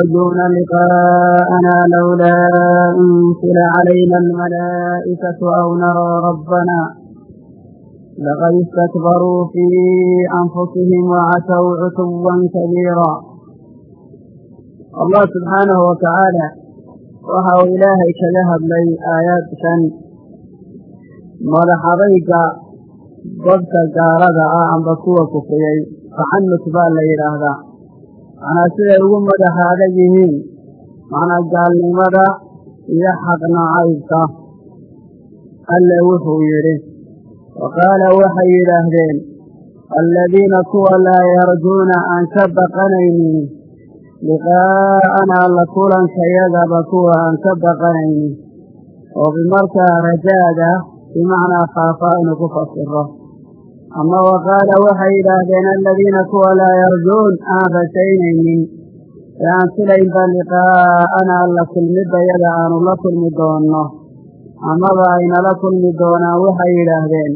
يرجون لقاءنا لولا أنزل علينا الملائكة أو نرى ربنا لقد استكبروا في أنفسهم وعتوا عتوا كبيرا الله سبحانه وتعالى waxa uu ilaahay kaga hadlay aayaadkan madaxadayga dadka gaalada ah amba kuwa kufriyey taxanus baa la yidhaahdaa macnaa siday ugu madaxa adag yihiin. Macnaa gaalnimada iyo xaqnacaybka alle wuxuu yidhi wa qaala waxay yidhaahdeen alladiina kuwa laa yarjuuna aan ka baqanaynin liqaa'anaa la kulankayagaba kuwa aan ka baqanaynin oo bimarkaa rajaada bimacnaa khaafa inu ku fasiro ama wa qaala waxay yidhaahdeen aladiina kuwa laa yarjuun aan rajaynaynin ee aan filaynba liqaa'anaa la kulmidayada aanu la kulmi doonno amaba aynala kulmi doonaan waxay yidhaahdeen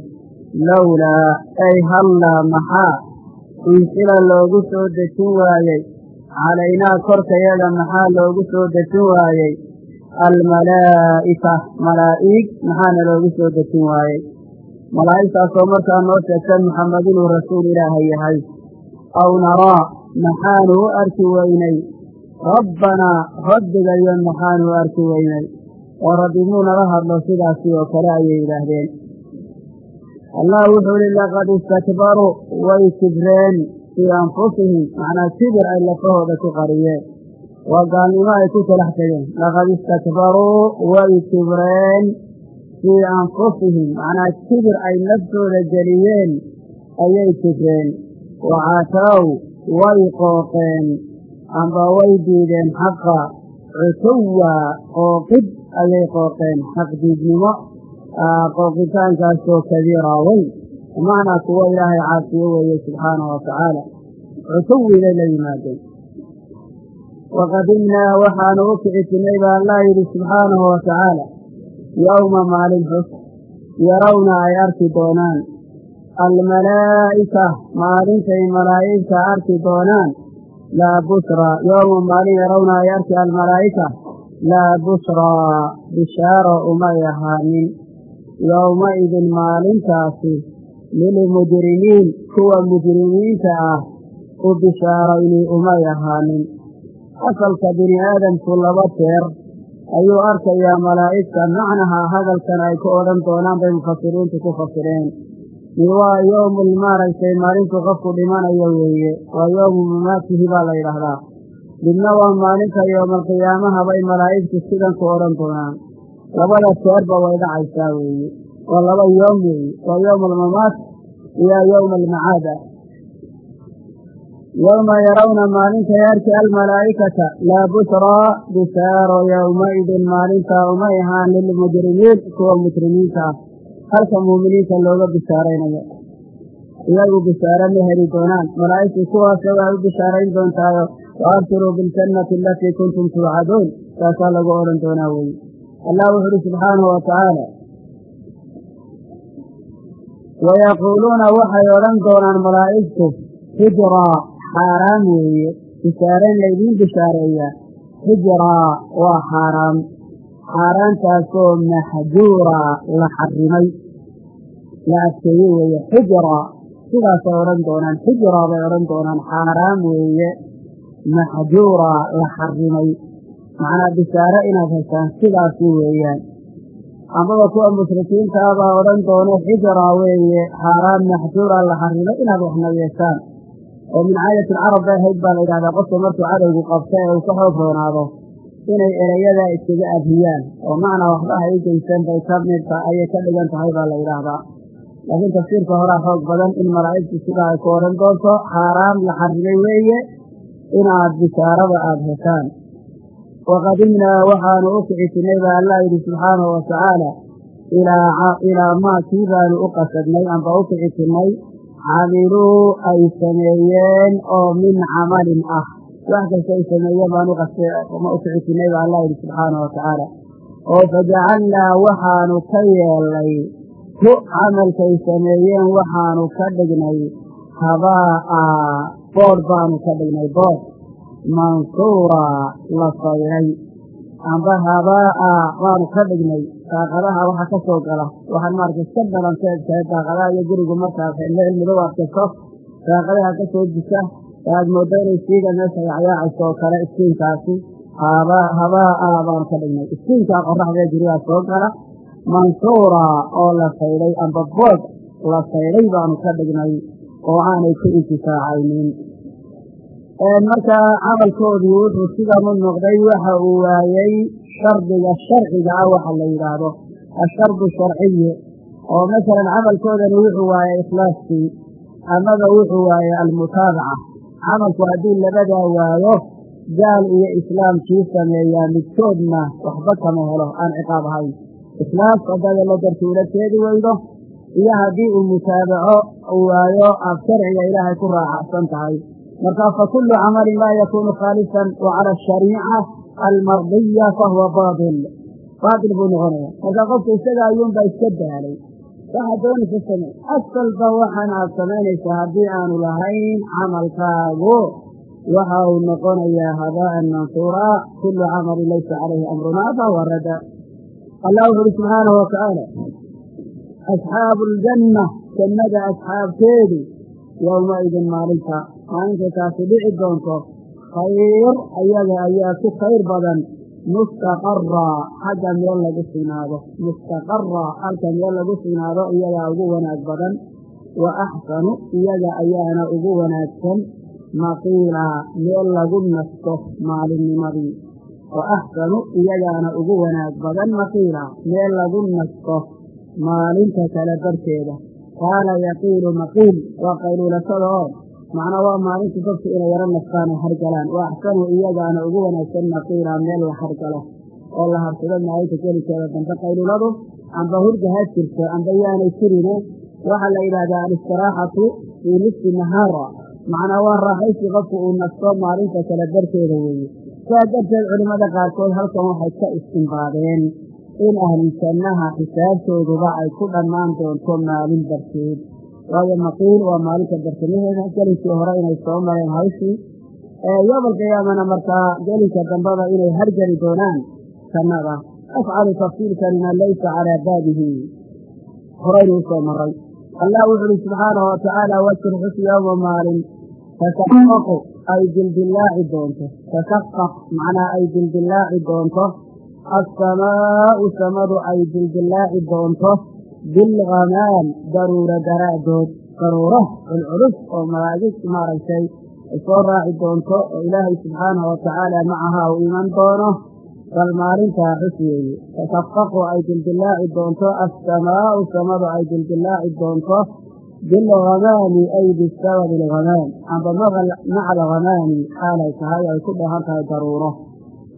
lowlaa ay hallaa maxaa unsila loogu soo dejin waayey calaynaa korkayaga maxaa loogu soo dejin waayey almalaa'ika malaa'iig maxaana loogu soo dejin waayey malaa'igtaasoo markaa noo sheegta maxamed inuu rasuul ilaahay yahay. Aw naraa maxaanu u arki weynay. Rabbanaa rabbigayo maxaanu u arki weynay. Oo rabbi muu nala hadlo sidaasi oo kale ayay yidhaahdeen. Allah wuxuu ihi laqad istakbaruu way kibreen fii anfusihim. Macnaa kibir ay lafahooda ku qariyeen. Waa gaalnimo ay ku talax tegeen laqad istakbaruu way kibreen fii anfusihim macnaa kibir ay naftooda geliyeen ayay kibreen wacataw way qooqeen amba way diideen xaqa cutuwa qooqid ayay qooqeen xaqdiidnimo qooqitaankaasoo kabiira weyn bimacnaa kuwo ilaahay caasiyo weeye subxaanahu watacaala cutuwibay la yimaadeen waqadimnaa waxaanu u kicitinay baa allah yidhi subxaanahu watacaala yowma maalin xus yarawna ay arki doonaan almalaa'ika maalintay malaa'igta arki doonaan laa bushraa yowma maalin yarawna ay arki almalaa'ika laa bushraa bishaaro umay ahaanin yowmaidin maalintaasi lilmujrimiin kuwa mujrimiinta ah u bishaaraynay umay ahaanin asalka bini aadamku laba jeer ayuu arkayaa malaa'igta macnaha hadalkan ay ku odhan doonaan bay mufasiriintu ku fasireen mid waa yowmul maaragtay maalintu qofku dhimanayo weeye waa yowmu mamaatihi baa la yidhaahdaa midna waa maalinta yowmalqiyaamaha bay malaa'igtu sidan ku odhan doonaan labada jeerba way dhacaysaa weeye waa laba yoom weeye waa yowma almamaat iyo yowma almacaada yowma yarawna maalintay arki almalaa'ikata laa bushraa bishaaro yowmaidin maalintaa umay ahaan lilmujrimiin kuwa mujrimiinta ah halka muuminiinta looga bishaaraynayo iyagu bishaaro ma heli doonaan malaa'igtu kuwaasa waa u bishaarayn doontaayo wa abshiruu biljannati alatii kuntum tuucaduun saasaa lagu odhan doonaa weeye allah wuxu uhi subxaanahu watacaala wayaquuluuna waxay odhan doonaan malaa'igtu xijraa xaaraam weeye. Bishaarayn laydiin bishaareeyaa. Xijraa waa xaaraam. Xaaraantaasoo maxjuuraa la xarimay. La adkeeye weeye. Xijraa sidaasay odhan doonaan. Xijraa bay odhan doonaan. Xaaraam weeye. Maxjuuraa la xarimay. Macnaa bishaare inaad heshaan sidaasi weeyaan. Amaba kuwa mushrikiinta ah baa odhan doono xijraa weeye. Xaaraan maxjuura la xarimay inaad waxna yeeshaan oo min caadati alcarab bay ahayd baa la yidhahdaa qofka markuu cadowgu qabta ee uu ka xoog roonaado inay erayadaa iskaga adhiyaan oo macnaa waxba ha i geysan bay ka midta ayay ka dhigan tahay baa la yidhaahdaa. Laakiin tafsiirka horaa xoog badan in malaa'igtu sidaa ay ku odhan doonto xaaraam la xarimay weeye inaad bishaarada aada heshaan waqadimnaa waxaanu u kicitinay baa allah yidhi subxaanahu watacaala ilaa maa kii baanu u qasadnay amba u kicitinay camiluu ay sameeyeen oo min camalin ah. Wax kasta ay sameeyeen baan u kicitinay baa allah yidhi subxaanahu watacaala oo fajacalnaa waxaanu ka yeelnay. Ku camalkay sameeyeen waxaanu ka dhignay. Habaa'a boodh baanu ka dhignay boodh mansuuraa la sayray amba habaa'a baanu ka dhignay daaqadaha waxa ka soo gala. Waxaan maarata iska dhalanteed tahay daaqadaha iyo gurigu. Markaas meel midow adkaso daaqadaha ka soo disa. Aad mooddo inay siiga meesha yacyaacayso oo kale iskiinkaasi. Habaa'a baanu ka dhignay. Iskiinkaa qoraxdee gurigaa soo gala. Mansuuraa oo la saydhay amba bood la saydhay baanu ka dhignay oo aanay ku intifaacaynin markaa camalkoodii wuxuu sidan u noqday waxa uu waayey shardiga sharciga ah waxa la yidhaahdo ashardu sharciyi oo masalan camalkoodani wuxuu waayey ikhlaaskii amaba wuxuu waayey almutaabaca. Camalku haddii labadaa waayo gaal iyo islaamkii sameeyaa midkoodna waxba kama helo aan ciqaab ahayn. Ikhlaas haddaad alla darti ula jeedi weydo iyo haddii uu mutaabaco waayo aad sharciga ilaahay ku raacacsan tahay markaa fakulu camalin laa yakuunu khaalisan wa cala ashariica almardiya fahuwa baatil baatil buu noqonaya markaa qofka isaga ayuunbaa iska daalay. Waxaad doonaysa same asalba waxaan aad samaynaysaa haddii aanu lahayn camalkaagu waxa uu noqonayaa habaa'an mansuura kulu camalin laysa calayhi amrunaa fahuwa rada. Allah wuxu uhi subxaanahu watacaala asxaabu aljanna jannada asxaabteedu yowmaidin maalinta maalintay taasi dhici doonto khayr ayaga ayaa ku khayr badan mustaqaraa xagga meel lagu sugnaado mustaqaraa halka meel lagu sugnaado iyagaa ugu wanaag badan wa axsanu iyaga ayaana ugu wanaagsan maqiilaa meel lagu nasto maalinnimadii. Wa axsanu iyagaana ugu wanaag badan maqiilaa meel lagu nasto maalinta kale barkeeda qaala yaqiilu maqiil waa qayluulasada oo macnaa waa maalinta dadku inay yaro nastaan oo hargalaan. Wa axsanu iyagaana ugu wanaagsan maqiilaa meel la hargalo oo la harsado maalinta gelikeeda dambe qayluuladu amba hurga ha jirto amba yaanay jirine waxaa la yidhaahdaa alistiraaxatu fii nisfi nahaara macnaa waa raaxaysi qofku uu nasto maalinta kale barkeeda weeye. Saa darteed culimmada qaarkood halkan waxay ka istimbaadeen in ahlu jannaha xisaabtooduba ay ku dhammaan doonto maalin barkeed waayo maqiil waa maalinta bartamaheeda gelinkii hore inay soo mareen hawshii. Yobalqiyaamana markaa gelinka dambaba inay hargeli doonaan. Jannada afcalu tafsiirkanina laysa calaa baabihi. Horaynu u soo maray allah wuxu uhi subxaanahu watacaala wajir xus yowma maalin. Tasaqaqu ay dildillaaci doonto. Tasaqaq macnaa ay dildillaaci doonto. Assamaa'u samadu ay dildillaaci doonto bilghamaam daruura daraaddood daruuro culculus oo malaa'ig maaragtay ay soo raaci doonto oo ilaahay subxaanahu watacaala macaha u iman doono bal maalintaa xus weeye tasaqaqu ay dildillaaci doonto assamaa'u samadu ay dildillaaci doonto bilghamaami ay bisababi alghamaam amba maca alghamaami xaalay tahay ay ku dhahan tahay daruuro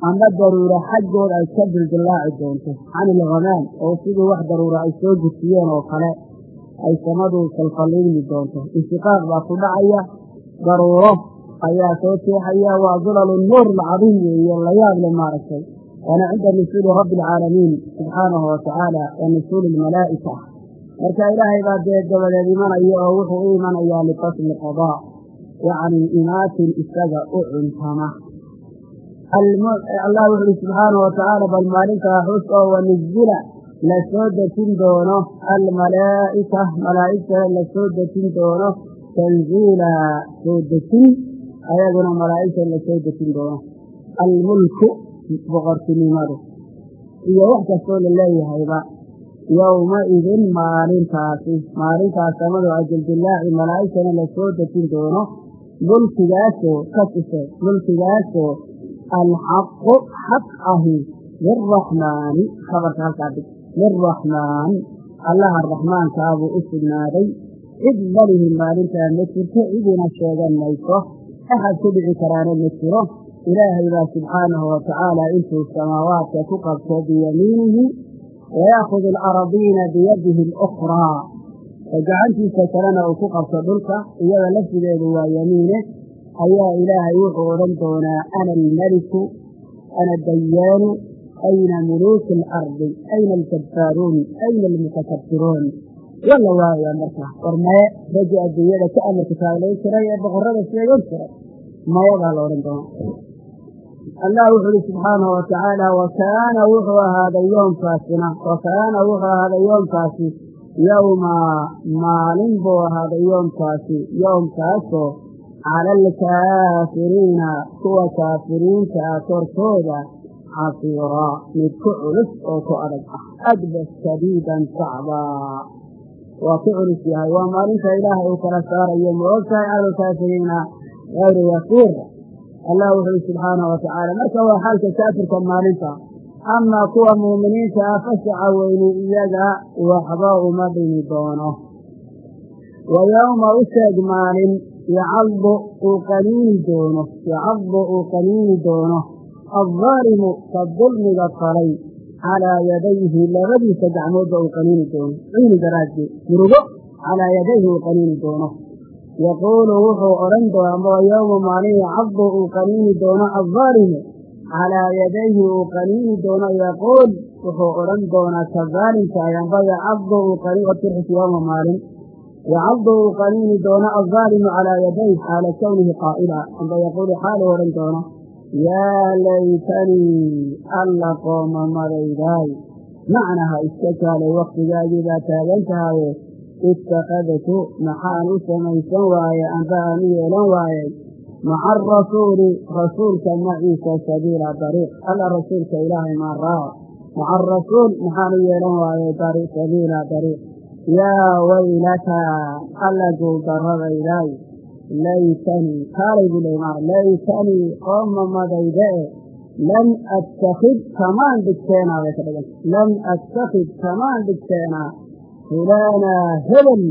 amba daruuro xaggood ay ka dildillaaci doonto. Can ilghamaam oo sidii wax daruuro ay soo gudfiyeen oo kale ay samadu falfalliimi doonto. Inshiqaaq baa ku dhacaya daruuro ayaa soo jeexaya waa dulalu nuur lcadiim weeye layaab le maaragtay. Waana cinda nusuuli rabbi alcaalamiin subxaanahu watacaala wa nusuuli almalaa'ika marka ilaahay baa dee dabadeed imanaya oo wuxuu u imanayaa lifasli qadaa yacni imaatin isaga u cuntama allah wuxu uhi subxaanahu watacaala bal maalintaa xus oo wanuzila la soo dejin doono almalaa'ika malaa'igta la soo dejin doono tanziila soo dejin ayaguna malaa'igta la soo dejin doono almulku boqortinimadu iyo wax kastoo la leeyahayba yowmaidin maalintaasi maalintaas samadu ajildillaaci malaa'igtana la soo dejin doono mulkigaasoo ka sise mulkigaasoo alxaqu xaq ahi liraxmaani khabarka halkaa dhig liraxmaan allaha raxmaankaa buu u sugnaaday cid malihi maalintaa ma jirto cidina sheegan mayso axad ku dhici karaana ma jiro ilaahay baa subxaanahu watacaala intuu samaawaadka ku qabto biyamiinihi wayaakudu alaradiina biyadihi alukhraa oo gacantiisa kalena uu ku qabto dhulka iyada laftigeedu waa yamiine ayaa ilaahay wuxuu odhan doonaa ana almeliku ana dayaanu ayna muluuki alardi ayna aljabbaaruun ayna almutakabbiruun. Waa la waayaa marka war maye raggii adduunyada ka amarka taaglayn jiray ee boqorrada sheegan jiray mayadaa la odhan doonaa. Allah wuxuu uhi subxaanahu watacaala wa kaana wuxuu ahaaday yoomkaasina wa kaana wuxuu ahaaday yoomkaasi yowma maalin buu ahaaday yoomkaasi yoomkaasoo cala alkaafiriina kuwa kaafiriinta ah korkooda xasiiraa mid ku culus oo ku adag ah adba shadiidan sacbaa waa ku culus yahay waa maalinta ilaahay uu kala saarayo ma ogtahay cala alkaafiriina gayru yasiir allah wuxuui subxaanahu watacaala marka waa xaalka kaafirka maalinta amaa kuwa muuminiinta ah fasaca weyni iyaga waxba uma dhimi doono wa yowma u sheeg maalin yacaddu uu qaniini doono yacaddu uu qaniini doono addaalimu ka dulmiga falay calaa yadayhi labadiisa gacmoodba uu qaniini doono ciini daraaddeed murugo calaa yadayhi uu qaniini doono yaquulu wuxuu odhan doona amba yowma maalin yacaddu uu qaniini doono addaalimu calaa yadayhi uu qaniini doono yaquul wuxuu odhan doonaa ka daalimkaay amba yacaddu uu qaniirxis yowma maalin yacaddu uu qaniini doono addaalimu calaa yadayh xaala kownihi qaa'ila amba yaquulu xaaluu odhan doono yaa laytanii alla qoomamadaydaay macnaha iska kaalay wakhtigaagii baa taagan tahaye ittakhadtu maxaan u samaysan waaye amba aan u yeelan waayey maca arasuuli rasuulka maciisa sabiila dariiq alla rasuulka ilaahay maan raaco maca arasuul maxaan u yeelan waayey sabiila dariiq yaa waylataa alla guuldarradaydaay laytanii kaalay buu leey laytanii qoomamadayda e lam attakid kamaan dhigteenaa bay ka dhigan lam attakid kamaan dhigteenaa fulaana hebel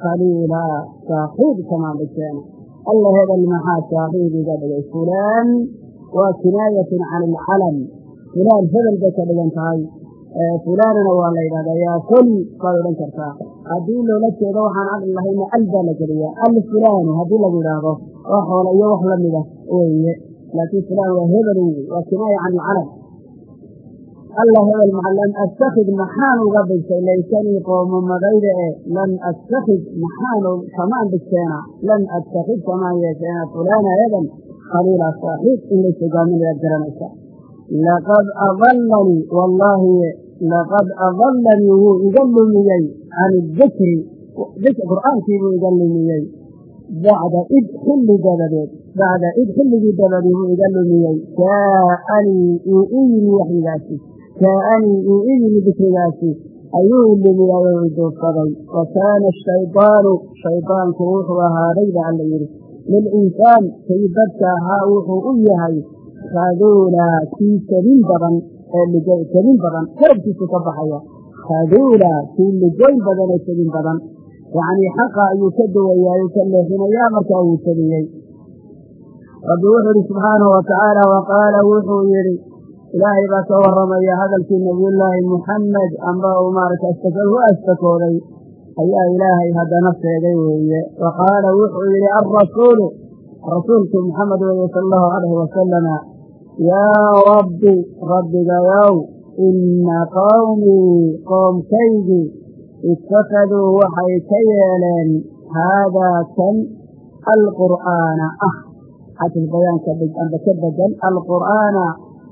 khaliilaa saaxiib kamaan dhigteena alla hebel maxaa saaxiib iga dhigay fulaan waa kinaayatun can alcalam fulaan hebel bay ka dhigan tahay fulaanana waa la yidhahdaa yaa koli baad odhan kartaa. Haddii loola jeedo waxaan caqli lahayna al baa la geliyaa. Al fulaanu haddii lagu yidhaahdo waa xoola iyo wax la mida weeye. Laakiin fulaan waa hebel waa kinaaya can alcalam alla hebel lam attakid maxaan uga dhigtay laytanii qoomamadayda e lam attakid maxaanu kamaan dhigteena lam attakid kamaan yeesheena fulaana hebel khaliila saaxiib in lays hogaaminayaad garanaysa. Laqad adallanii wallaahi laqad adallanii wuu iga lumiyey can idikri qur'aankii buu iga lumiyey bacda id xilli dabadeed bacda id xilligii dabadii buu iga lumiyey jaaanii uu i yimi waxyigaasi jaaanii uu i yimi dikrigaasi ayuu lumiyay oo iduufsaday wa kaana ashaydaanu shaydaanku wuxuu ahaaday ba alla yidhi lilinsaan kay dadka ahaa wuxuu u yahay khaduulaa kii jabin badan ee jabin badan karabkiisu ka baxaya khaduulaa kii ligoyn badan ee jabin badan. Yacnii xaqa ayuu ka duwayaayuu ka leexinayaa markaa wuu jabiyey rabbi wuxuu yidhi subxaanahu wa qaala wuxuu yidhi ilaahay baa ka warramaya hadalkii nebiyullaahi muxamed amba uu maaragta u astakooday ayaa ilaahay haddana sheegay weeye. Wa wuxuu yidhi alrasuulu rasuulku muxamed weeye sala allahu calayhi wasalama yaa rabbi rabbigayow inna qowmii qoomkaygii ittakhaduu waxay ka yeeleen haadaa kan alqur'aana ah xatil bayaanka dhig amba ka bedel alqur'aana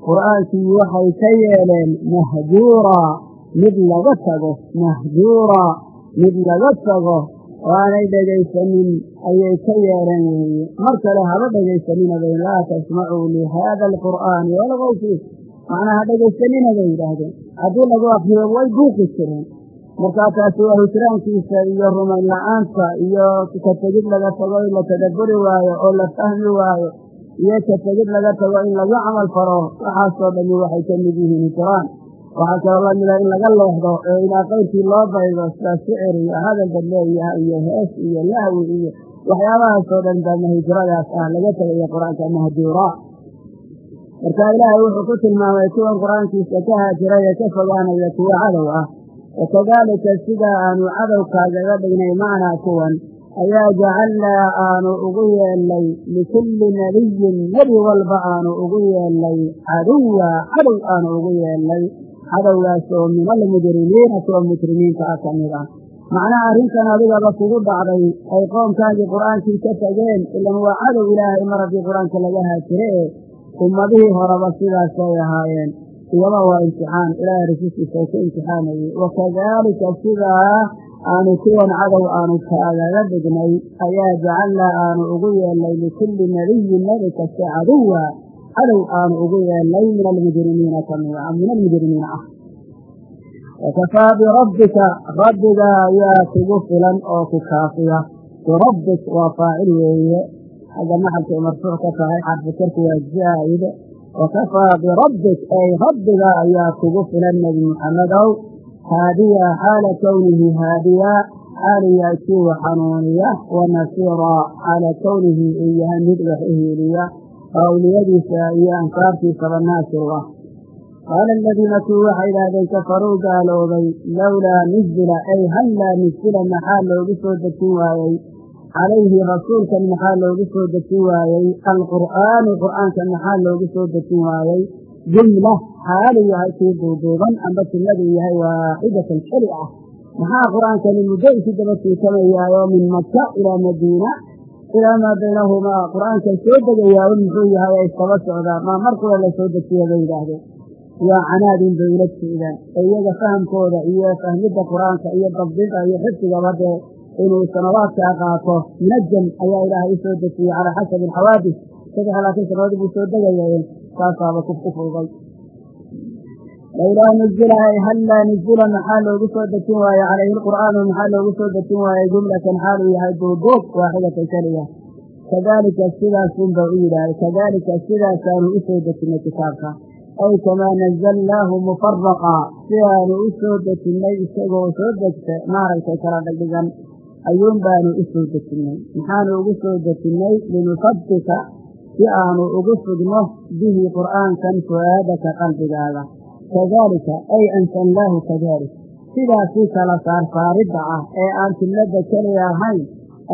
qur'aankii waxay ka yeeleen mahjuuraa mid laga tago mahjuuraa mid laga tago waanay dhegaysanin ayay ka yeeleen weeye mar kale haba dhegaysanina bay laa tasmacuu lihaada alqur'aani walagaw fiih macnaha dhegaysanina bay yidhaahdeen haddii lagu akriyo way buuqi jireen. Markaa taasi waa hijraankiisa iyo rumayn la'aanta iyo ka tegid laga tago in la tadabburi waayo oo la fahmi waayo iyo ka tegid laga tago in lagu camal faro waxaasoo dhami waxay ka mid yihiin hijraan waxaa kaloo lamida in laga leexdo ee ilaa qayrkii loo daydo sida sicir iyo hadal badleeyaha iyo hees iyo lahwi iyo waxyaabahaasoo dhan bama hijradaas ah laga tegayo qur'aanka mahjuura. Marka ilaahay wuxuu ku tilmaamay kuwan qur'aankiisa ka haajiray ee ka fogaanaya kuwa cadow ah wakadaalika sidaa aanu cadowkaagaga dhignay macnaa kuwan ayaa jacalnaa aanu ugu yeelnay likulli nebiyin nebi walba aanu ugu yeelnay caduwa cadow aanu ugu yeelnay cadowgaas oo min almujrimiina kuwa mujrimiinta ah ka mid ah. Macnaha arrintan adigaba kugu dhacday ay qoomkaagii qur'aankii ka tageen ilan waa cadow ilaahay mar haddii qur'aanka laga haajire e ummadihii horeba sidaasay ahaayeen. Iyaba waa imtixaan ilaahay rasuulkiisa oo ku imtixaamayey wakadaalika sidaa aanu kuwan cadow aanu kaagaga dhignay ayaa jacalnaa aanu ugu yeelnay likulli nebiyin nebi kasta caduwa cadow aanu ugu yeelnay min almujrimiina min almujrimiina ah wakafaa birabbika rabbiga ayaa kugu filan oo ku kaafiya birabbik waa faacil weeye xagga maxalkay marfuuc ka tahay xarfikarku waa zaa'id wakafaa birabbik ay rabbiga ayaa kugu filan nebi muxamedow haadiya xaala kownihi haadiya xaaliya kiwa xanuuniya wa nasiira xaala kownihi uu yahay mid wax u awliyadiisa iyo ansaartiisaba naasir ah qaala aladiina kuwi waxay idhaahdeen kafaruu gaaloobay lowlaa nuzila ay hallaa nuzila maxaa loogu soo dejin waayey calayhi rasuulkan maxaa loogu soo dejin waayey alqur'aanu qur'aanka maxaa loogu soo dejin waayey jumla xaalu yahay kii duuduuban amba jumladuu yahay waaxidatan keli ah maxaa qur'aankani muddo isu daba tuutamayaayoo min maka ilaa madiina ilaa maa baynahumaa qur'aankan soo degayaa un muxuu yahay ay iskaba socdaa maa mar kula la soo dejiya bay yidhaahdeen waa canaadin bay ula jeedaan iyaga fahamkooda iyo fahmidda qur'aanka iyo dabdinta iyo xifdigaba dee inuu sanawaadkaa qaato munajam ayaa ilaahay u soo dejiyey calaa xasabi alxawaadis saddex laakiin sanadood buu soo degaya saasaaba ku fududay lowlaa nuzila hallaa nuzila maxaa loogu soo dejin waaye? Calayhi alqur'aanu maxaa loogu soo dejin waaye? Jumlatan xaaluu yahay duuduub waaxidatan keliya kadaalika sidaasunba u yidhaahday kadaalika sidaasaanu u soo dejinnay kitaabka. Ay kamaa nazalnaahu mufaraqa sidaanu u soo dejinnay isagoo soo degta maaragtay kala dhigdhigan. Ayuun baanu u soo dejinnay maxaanu ugu soo dejinnay linusabbika si aanu ugu sugno bihi qur'aankan fu'aadaka qalbigaada kadaalika ay ansalnaahu kadalik sidaasii kala saarsaaridda ah ee aan jumladda keliya ahayn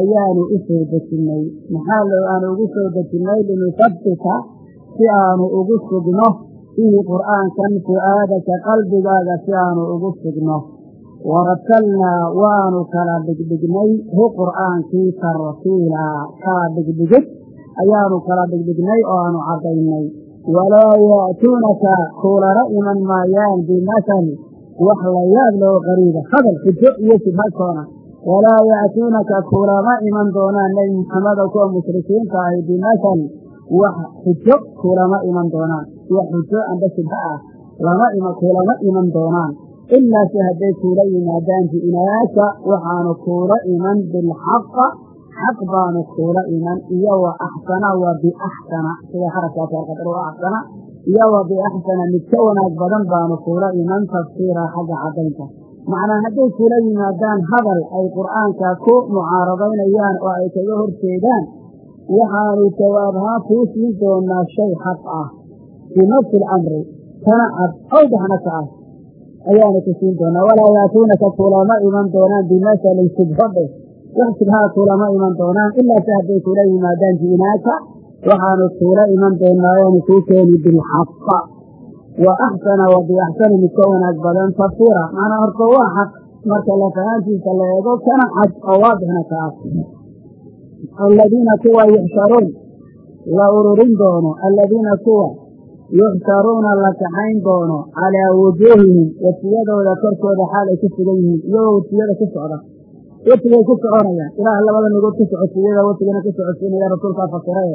ayaanu u soo dejinnay maxaa aanu ugu soo dejinnay linusabbika si aanu ugu sugno bihi fu'aadaka qalbigaaga si aanu ugu sugno waratalnaa waanu kala dhigdhignay hu qur'aankii tartiilaa kala dhigdhigid ayaanu kala dhigdhignay oo aanu caddaynay walaa ya'tuunaka kuulana iman maayaan bimasal wax la yaab loo qariiba hadal xujo iyo shubhadtoona walaa ya'tuunaka kuulama iman doonaan nebi muxamedo kuwa mushrikiinta ahi bimasal wax xujo kuulama iman doonaan wax xujo amba shubho ah lama kuulama iman doonaan ilaa si hadday kuula yimaadaan bi'inaaka waxaanu kuula iman bilxaqa xaq baanu kuula iman iyo wa axsana wa biaxsana sida xarafkaas alqadar axsana iyo wa biaxsana mid ka wanaag badan baanu kuula iman tafsiira xagga caddaynta macnaa hadday kuula yimaadaan hadal ay qur'aanka ku mucaaradaynayaan oo ay kaga horjeedaan waxaanu jawaabhaan kuu siin doonaa shay xaq ah binafsi alamri kana cad awdaxna ka ah ayaanu ku siin doonaa walaa yaatuunaka kulama iman doonaan bimasalin shubhodhe wax shubhaa kulama iman doonaan ilaa si hadday kula yimaadaan ji'naaka waxaanu kuula iman doonaa oonu kuu keeni bilxaqa wa axsana wa biaxsani mid ka wanaag badan tafsiira. Macnaa horta waa xaq. Marka lafahaantiisa la eego kana cad oo waadixna ka ah. Aladiina kuwa yuxsharuun la ururin doono. Aladiina kuwa yuxsharuuna la kaxayn doono. Calaa wujuuhihim wejiyadooda korkooda xaal ay ku sugan yihiin. Iyagoo wejiyada ku socda wejigay ku soconayaan ilaah labada nagood ku socodsiiyada wejigana ku socodsiinaya rasuulkaa fasirae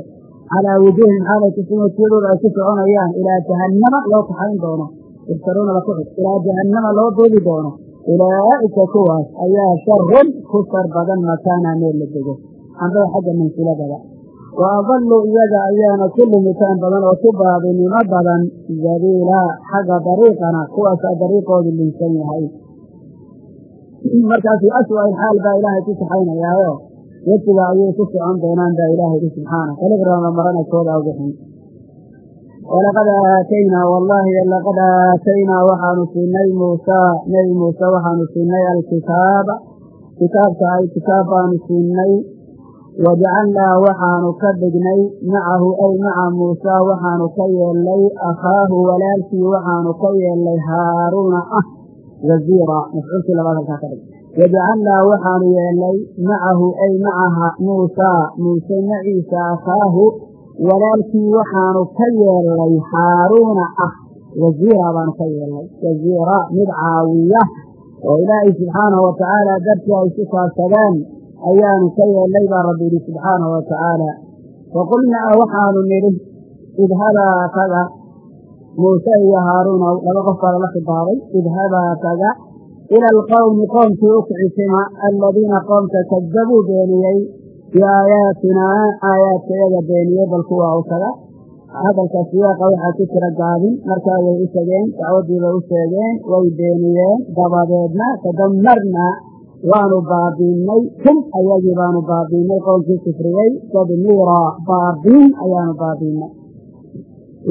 calaa wujuuhihim xaal ay kusugan wejiyadooda ay ku soconayaan ilaa jahannama loo kaxayn doono. Yuxsharuuna la kuxig ilaa jahannama loo duubi doono. Ulaa'ika kuwaas ayaa sharun ku shar badan makaana meel la dego. Ambada xagga mansiladada wa adallu iyaga ayaana ku lumitaan badan oo ku baadinimo badan sabiilaa xagga dariiqana kuwaasaa dariiqoodu linsan yahay markaasi aswa ilxaal baa ilaahay ku saxaynayaayo wejiga ayay ku socon doonaan baa ilaahay i subxaana kaligrama marana kooda awgaxin walaqad aataynaa wallaahi laqad aataynaa waxaanu siinay muusaa nebi muuse waxaanu siinay alkitaaba. Kitaabka ay kitaab baanu siinay. Wajacalnaa waxaanu ka dhignay macahu ay maca muusaa waxaanu ka yeelnay akhaahu walaalkii waxaanu ka yeelnay haaruuna. Ah waziira mafcuulkii labaad ka dhig wajacalnaa waxaanu yeelnay macahu ay macaha muusaa muuse maciisa akhaahu walaalkii waxaanu ka yeelnay haaruuna ah. Wasiira baanu ka yeelnay. Wasiira mid caawiya oo ilaahay subxaanahu watacaala dartii ay ku saabsadaan ayaanu ka yeelnay baa rabbi yidhi subxaanahu watacaala waqulnaa waxaanu nidhi idhabaa taga muuse iyo haaruuna laba qof baa lala khidaabay idhabaa taga ila alqowmi qoomkii u kicisima aladiina qoomka kadabuu beeniyey biaayaatinaa aayaadkayaga beeniyey bal kuwaa u taga. Hadalka siyaaqa waxaa ku jira gaabin. Markaa way u tegeen dacwaddiibay u sheegeen way beeniyeen. Dabadeedna tadamarna waanu baabiinnay hum ayagii baanu baabiinnay qowmkii kufriyey tadmiira baabiin ayaanu baabiinnay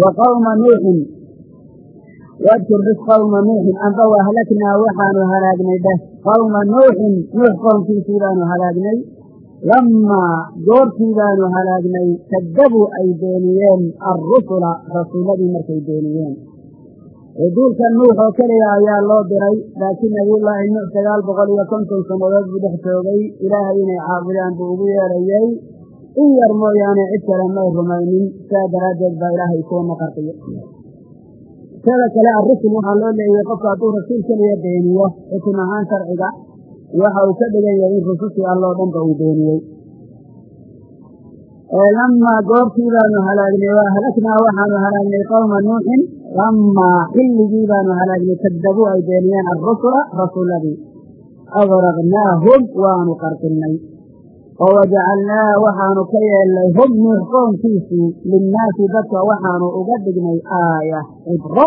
wa qowma nuuxin wadkur bis qowma nuuxin amba wahlaknaa waxaanu halaagnay dheh qowma nuuxin nuux qoomkiisii baanu halaagnay lamaa goortii baanu halaagnay kadabuu ay beeniyeen alrusula rasuuladii markay beeniyeen ruduulka nuux oo keliya ayaa loo diray laakiin nabiyullaahi nuux sagaal boqol iyo konton sannadood buu dhex joogay ilaahay inay caabudaan buu ugu yeerayey in yar mooyaane cid kale may rumaynin sidaa daraaddeed baa ilaahay kuwana qarqiyo sada kale arrusul waxaa loo leeyay qofka hadduu rasuul keliya beeniyo xukun ahaan sharciga waxa uu ka dhigan yahay in rusushii alloo dhanba uu beeniyey lamaa goortii baanu halaagnay wa ahlaknaa waxaanu halaagnay qowma nuuxin lamaa xilligii baanu halaagnay kadabuu ay beeniyeen alrusula rasuuladii. Agraqnaahum waanu qarqinnay oo wajacalnaa waxaanu ka yeelnay hum nuux qoomkiisii linnaasi dadka waxaanu uga dhignay aaya cibro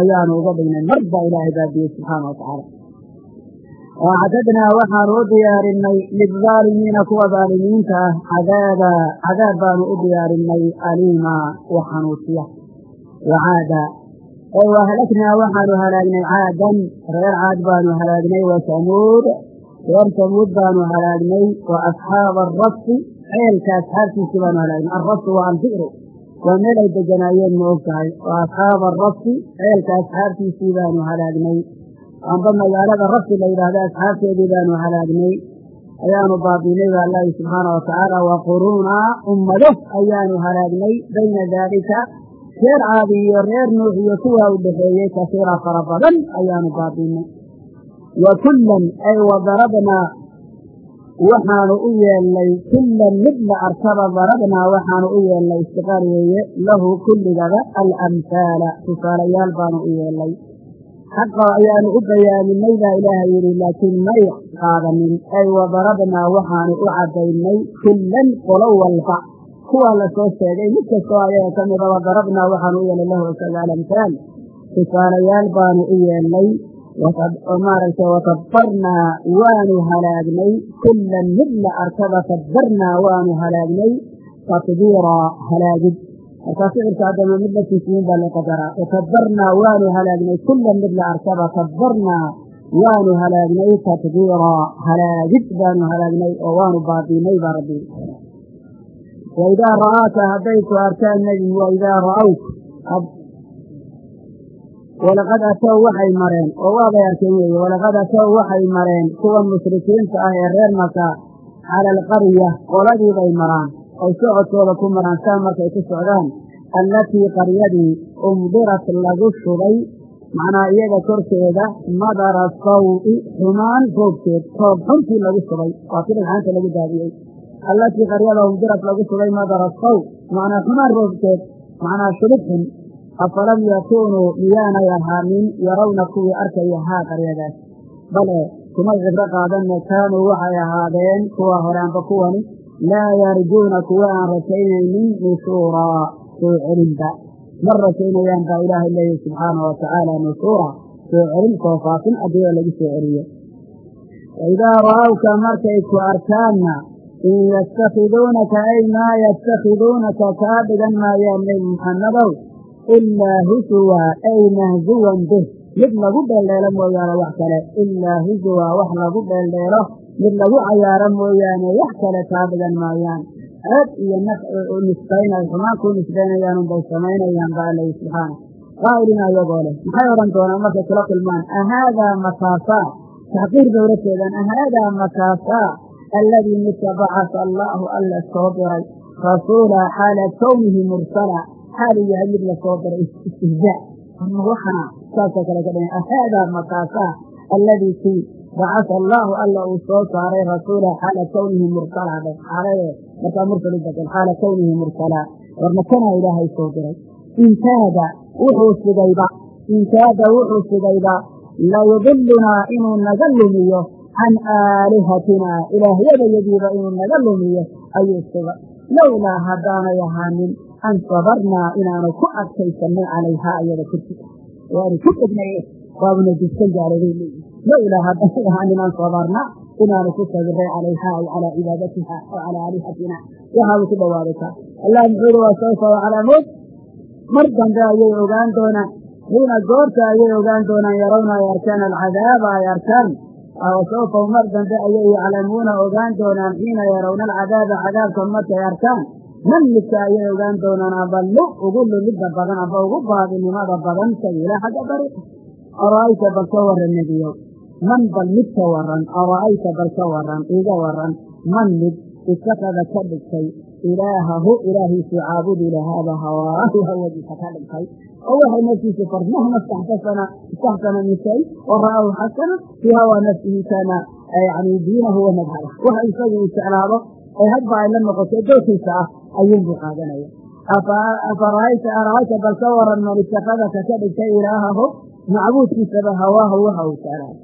ayaanu uga dhignay mar baa ilaahay baabiyey subxaana wa tacaala. Wacdadnaa waxaanu u diyaarinay lildaalimiina kuwa daalimiinta ah cadaaba cadaab baanu u diyaarinay aliimaa wa xanuusiya wacaada ee wahlaknaa waxaanu halaagnay caadan reer caad baanu halaagnay wa samuud baanu halaagnay wa asxaaba arasi ceelka asxaabtiisii baanu halaagnay alrasu waa albi'ru waa meel ay deganaayeen ma og tahay wa asxaaba arasi ceelka asxaabtiisii baanu halaagnay amba magaalada rasi la yidhaahda asxaabteedii baanu halaagnay ayaanu baabiinay ba allahi subxaana watacaala wa quruunaa ummado ayaanu halaagnay bayna daalika reer caadi iyo reer nuux iyo kuwaa u dhexeeyey kasiira fara badan ayaanu baabiinay wa kullan ay wa darabnaa waxaanu u yeelnay kullan mid la arkaba darabnaa waxaanu u yeelnay istiqaar weeye lahu kulligaba alamhaala tusaalayaal baanu u yeelnay. Xaqa ayaanu u bayaaninay baa ilaahay yidhi laakiin may qaadanin. Ay wadarabnaa waxaanu u caddaynay kullan qolo walba. Kuwaa la soo sheegay mid kastoo ayaga ka mida wadarabnaa waxaanu u yeelnay lahu isaga alamhaal tusaalayaal baanu u yeelnay maaragtay watabbarnaa waanu halaagnay kullan mid la arkaba waanu halaagnay tatbiiraa halaagid markaa ficilka haddama mid la tisiyin baa la qadaraa watabbarnaa waanu halaagnay kullan mid la arkaba tabbarnaa waanu halaagnay tatbiiraa halaagid baanu halaagnay oo waanu baabiinay baa rabbi waidaa ra'aaka hadday ku arkaan nebi waidaa ra'awk walaqad atow waxay mareen oo waabay arkeen weeye walaqad atow waxay mareen kuwa mushrikiinta ah ee reer maka cala alqarya qoladiibay maraan ay socodkooda ku maraan saa markay ku socdaan allatii qaryadii umdirat lagu shubay macnaa iyaga korkeeda madara sawi xumaan roobkeed roob xuntii lagu shubay waa si dhagxaanta lagu daadiyey allatii qaryada umdirat lagu shubay madara saw macnaa xumaan roobkeed macnaa shubid xun afalam yakuunuu miyaanay ahaanin yarawna kuwii arkaya haa qaryadaas bale kumay cibro qaadanne kaanuu waxay ahaadeen kuwa hore amba kuwani laa yarjuuna kuwa aan rajaynaynin nushuuraa soo celinba ma rajaynayaan baa ilaahay leeyahy subxaana wa tacaala nushuura soo celin soo faafin adduunya lagu soo celiyo waidaa ra'awka markay ku arkaanna in yastakiduunaka ay maa yastakiduunaka kaa dhigan maayaan nebi muxammadow ilaa husuwa ay mahzuwan bih mid lagu dheeldheelo mooyaane wax kale ilaa husuwa wax lagu dheeldheelo mid lagu cayaaro mooyaane wax kale kaa dhigan maayaan aad iyo nisbayna xumaan kuu nisbaynayaan unbay samaynayaan baa alayi subxaana qaa'ilina iyagoo leh maxay odhan doonaan markay kula kulmaan ahaadaa makaasaa taxqiir bay ula jeedaan ahaadaa makaasaa alladii midka bacasa allaahu alla soo diray rasuula xaala kownihi mursala xaalu yahay mid la soo diray istihzaa ama waxana saasoo kale ka dhigay ahaadaa makaasaa alladii kii bacasa allaahu alla uu soo saaray rasuula xaala kownihi mursala dhe xaaladee markaa mursal u bedel xaala kownihi mursala war makanaa ilaahay soo diray. Inkaada wuxuu sigayba inkaada wuxuu sigayba layudilunaa inuu naga lumiyo can aalihatina. Ilaahyadayadiiba inuu naga lumiyo ayuu suga lowlaa haddaanay ahaanin an sabarnaa inaanu ku adkaysanay calayhaa iyada korkiisa waanu ku dhegnaye waabuna diskan gaaladay leeyihi lowlaa haddaanay ahaanin an sabarnaa inaanu ku sabiray calayhaa ay calaa cibaadatiha oo calaa aalihatina waxaabuu ku dhawaaday kaa allah muxuu yihi waa sawfa waclamuun mar dambe ayay ogaan doonaan xiina goorta ayay ogaan doonaan yarawna ay arkaan alcadaaba ay arkaan wasawfa mar dambe ayay yaclamuuna ogaan doonaan xiina yarawna alcadaaba cadaabka markay arkaan man midka ayay ogaan doonaan aballu ugu lulidda badan amba ugu baadinimada badan sabiila xagga dariiqa ara'ayta bal ka waran nebiyow man bal mid ka waran ara'ayta bal ka waran iga waran man mid itakada ka dhigtay ilaahahu ilaahiisu caabudi lahaaba hawaahu hawadiisa ka dhigtay oo waxay naftiisu far mahma staxsana istaxsana min shay wa ra'ahu xasana fii hawaa nafsihi kaana yani diinahu wa madhabah waxa isagu uu jeclaado ee hadba ay la noqoto doorkiisa ah ayuunbuu qaadanaya. Afara'ayta ara'ayta bal ka waran man itakadaka ka dhigtay ilaahahu macbuudkiisaba hawaahu waxa uu jeclaado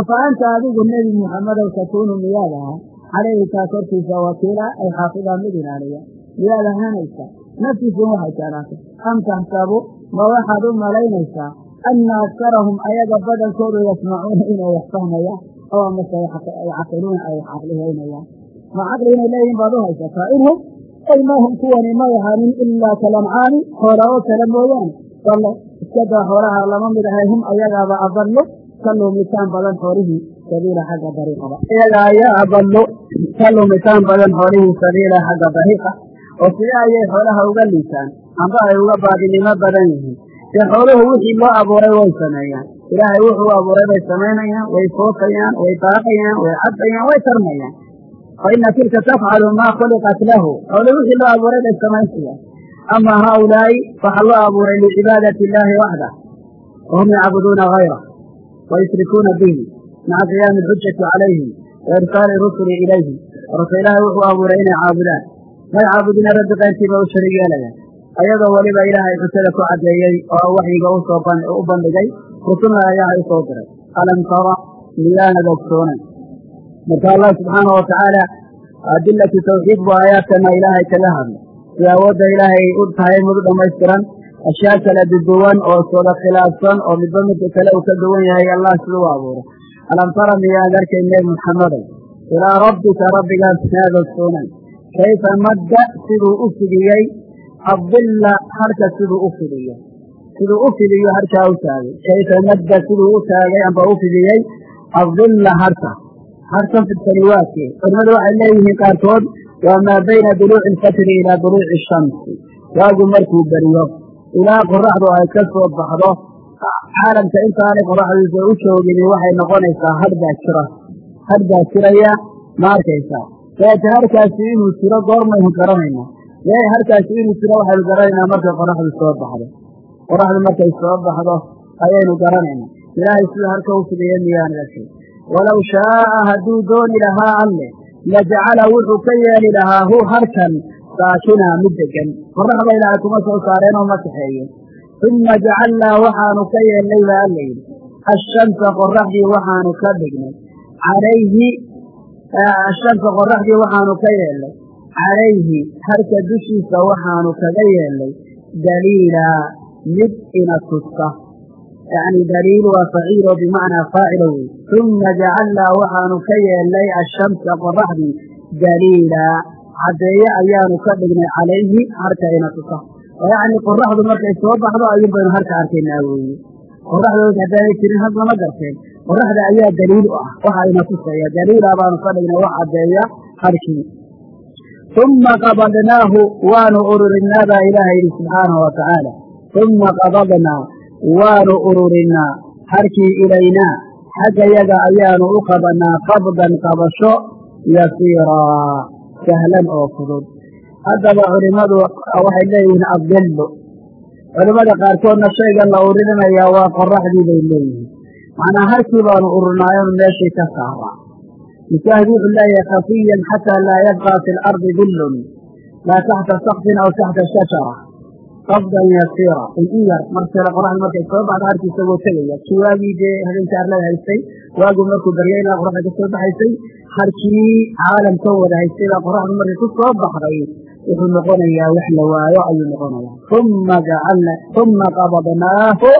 afa anta adigu nebi muxammedow takuunu miyaad ahaa calayhi kaa korkiisa wakiila ay xaafidaan mid ilaaliya miyaad ahaanaysaa? Naftiisun waxay jeclaatay am taxsabu ma waxaad u malaynaysaa anna akarahum ayaga badankoodu yasmacuuna inay wax fahmayaan oo amase ay caqiluuna ay caqlihaynayaan ma caqli inay leeyihiin baad u haysataa inhum ay mahum kuwani may ahaanin ilaa kalancaami xoola oo kale mooyaane balle iskadaa xoolaha lama mid ahay hum ayagaaba adallo ka luumitaan badan xoolihii sabiila xagga dariiqada iyaga ayaa adallo ka luumitaan badan xoolihii sabiila xagga dariiqa. Oo sidee ayay xoolaha uga liitaan amba ay uga baadinimo badan yihiin. Dee xooluhu wixii loo abuuray way sameeyaan. Ilaahay wuxuu abuuray bay samaynayaan way foofayaan way daaqayaan way cadayaan way tarmayaan fa ina tilka tafcalu maa khuliqat lahu xoolu wixii loo abuuray bay samaysayaan ama haaulaa'i waxaa loo abuuray licibaadati illaahi waxdah wahum yacbuduuna hayra wayushrikuuna bihi maca qiyaami alxujati calayhim wa irsaali rusuli ilayhim marka ilaahay wuxuu abuuray inay caabudaan may caabudina rabbi qayrkiiba u sharig yeelayaan ayadoo weliba ilaahay xujada ku caddeeyey oo waxyiga u soo u bandhigay rusulna ayaa u soo diray alam tara miyaanad ogsoonay marka allah subxaana watacaala adilatu tawxiid buu aayaadkana ilaahay kaga hadlay si awoodda ilaahay u tahay mid u dhammaystiran ashyaa kala duduwan oo iswada khilaafsan oo midba midka kale uu ka duwan yahay allah siduu u abuuray alam tara miyaad arkay nebi muxammedow ilaa rabbika rabbigaas miyaad ogsoonay kayfa madda? Siduu u fidiyey. Adilla harka siduu u fidiyo siduu u fidiyo harkaa u taagay. Kayfa madda? Siduu u taagay amba u fidiyey. Adilla harka harkan fidkani waakee culimadu waxay leeyihiin qaarkood waa maa bayna duluuci alfajri ilaa duluuci ashamsi waagu markuu beriyo ilaa qoraxdu ay ka soo baxdo caalamka intaanay qoraxdiisa u joogini waxay noqonaysaa hadbaa jira hadbaa jiraya ma arkaysaa dabeete harkaasi inuu jiro goormaynu garanaynaa ee harkaasi inuu jiro waxaynu garanaynaa markay qoraxdu soo baxdo qoraxdu markay soo baxdo ayaynu garanaynaa ilaahay sida harka u fidiya miyaanu arkay walow shaaa hadduu dooni lahaa alle lajacala wuxuu ka yeeli lahaa hu harkan saakina mid degan qoraxda ilaahay kuma soo saareen oo ma kaxeeyeen uma jacalnaa waxaanu ka yeelnay baa alla yidhi ashamsa qoraxdii waxaanu ka dhignay calayhi ashamsa qoraxdii waxaanu ka yeelnay calayhi harka dushiisa waxaanu kaga yeelnay daliila mid ina tusta yacni daliil waa faciil oo bimacnaa faacila wey uma jacalnaa waxaanu ka yeelnay ashamsa qoraxdii daliila caddeeye ayaanu ka dhignay calayhi harka ina tusa oo yacni qoraxdu markay soo baxdo ayuun baynu harka arkaynaa weeye qoraxdood haddaanay jirin had lama garteen qoraxda ayaa daliil u ah waxa ina tusaya daliila baanu ka dhignay wax caddeeya harkii uma qabadnaahu waanu ururinaa baa ilaaha yidhi subxaanahu watacaala uma qabadnaa waanu ururinaa. Harkii ilaynaa. Xagga yaga ayaanu u qabanaa qabdan qabasho yasiiraa. Sahlan oo fudud. Haddaba culimadu waxay leeyihiin adillu. Culimmada qaarkoodna shaygan la urininayaa waa qoraxdii bay leeyihiin. Macnaa harkii baanu ururnaayonu meeshii ka saara. Mujaahid wuxuu leeyahay khafiyan xataa laa yabqa fi lardi dillun. Laa taxta sakfin aw taxta shajara qabdan yasiira in in yar markale qoraxda markay soo baxda harkii isagoo tegaya kii waagii dee habeenkii arlada haystay waagu markuu baryay ilaa qoraxda ka soo baxaysay harkii caalamka wada haystay baa qoraxdu markay ku soo baxday wuxuu noqonayaa wax la waayo ayuu noqonaya uma jacalna uma qabadnaahu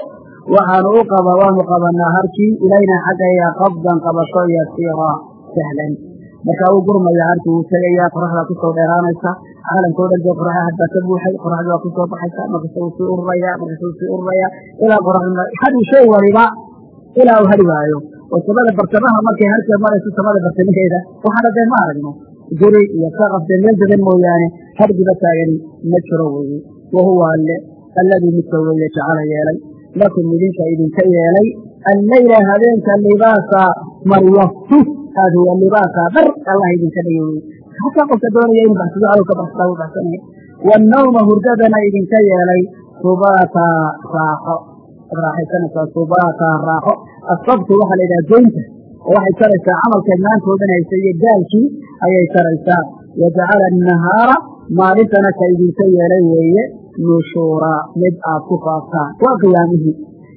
waxaanu u qaba waanu qabanaa harkii ilayna xaggaya qabdan qabasho yasiira sahlan markaa uu gurmaya harkii wuu tegayaa qoraxdaa ku soo dheeraanaysa. Caalamkao dhan dee qoraxa hadbaa ka buuxay qoraxdii waa ku soo baxaysa. Markasta uu sii ururaya markasta uu sii ururaya ilaa qoraxdu hadhi shay waliba ilaa uu hari waayo oo samada bartamaha markay harka marayso samada bartamaheeda waxaana dee ma aragno guri iyo saqaf dee meel degan mooyaane hargiba taagani ma jiro weeye wahuwa alle alladii midka weeye jacala yeelay lakum idinka idinka yeelay alleyla habeenka libaasa maryaftu aad huwa libaasa dhar allah idinka dhigi wey xataa qofka doonaya inu baxsado cadow ka baxsada u baxsanaya wannawma hurdadana idinka yeelay subaata raaxo raaxaysanaysaa subaata raaxo asabtu waxaa la yidhaha goynta oo waxay taraysaa camalkeed maantoodan haysay iyo daalkii ayay taraysaa wajacala annahaara maalintana ka idinka yeelay weeye nushuura mid aad ku faaftaan waa qiyaamihii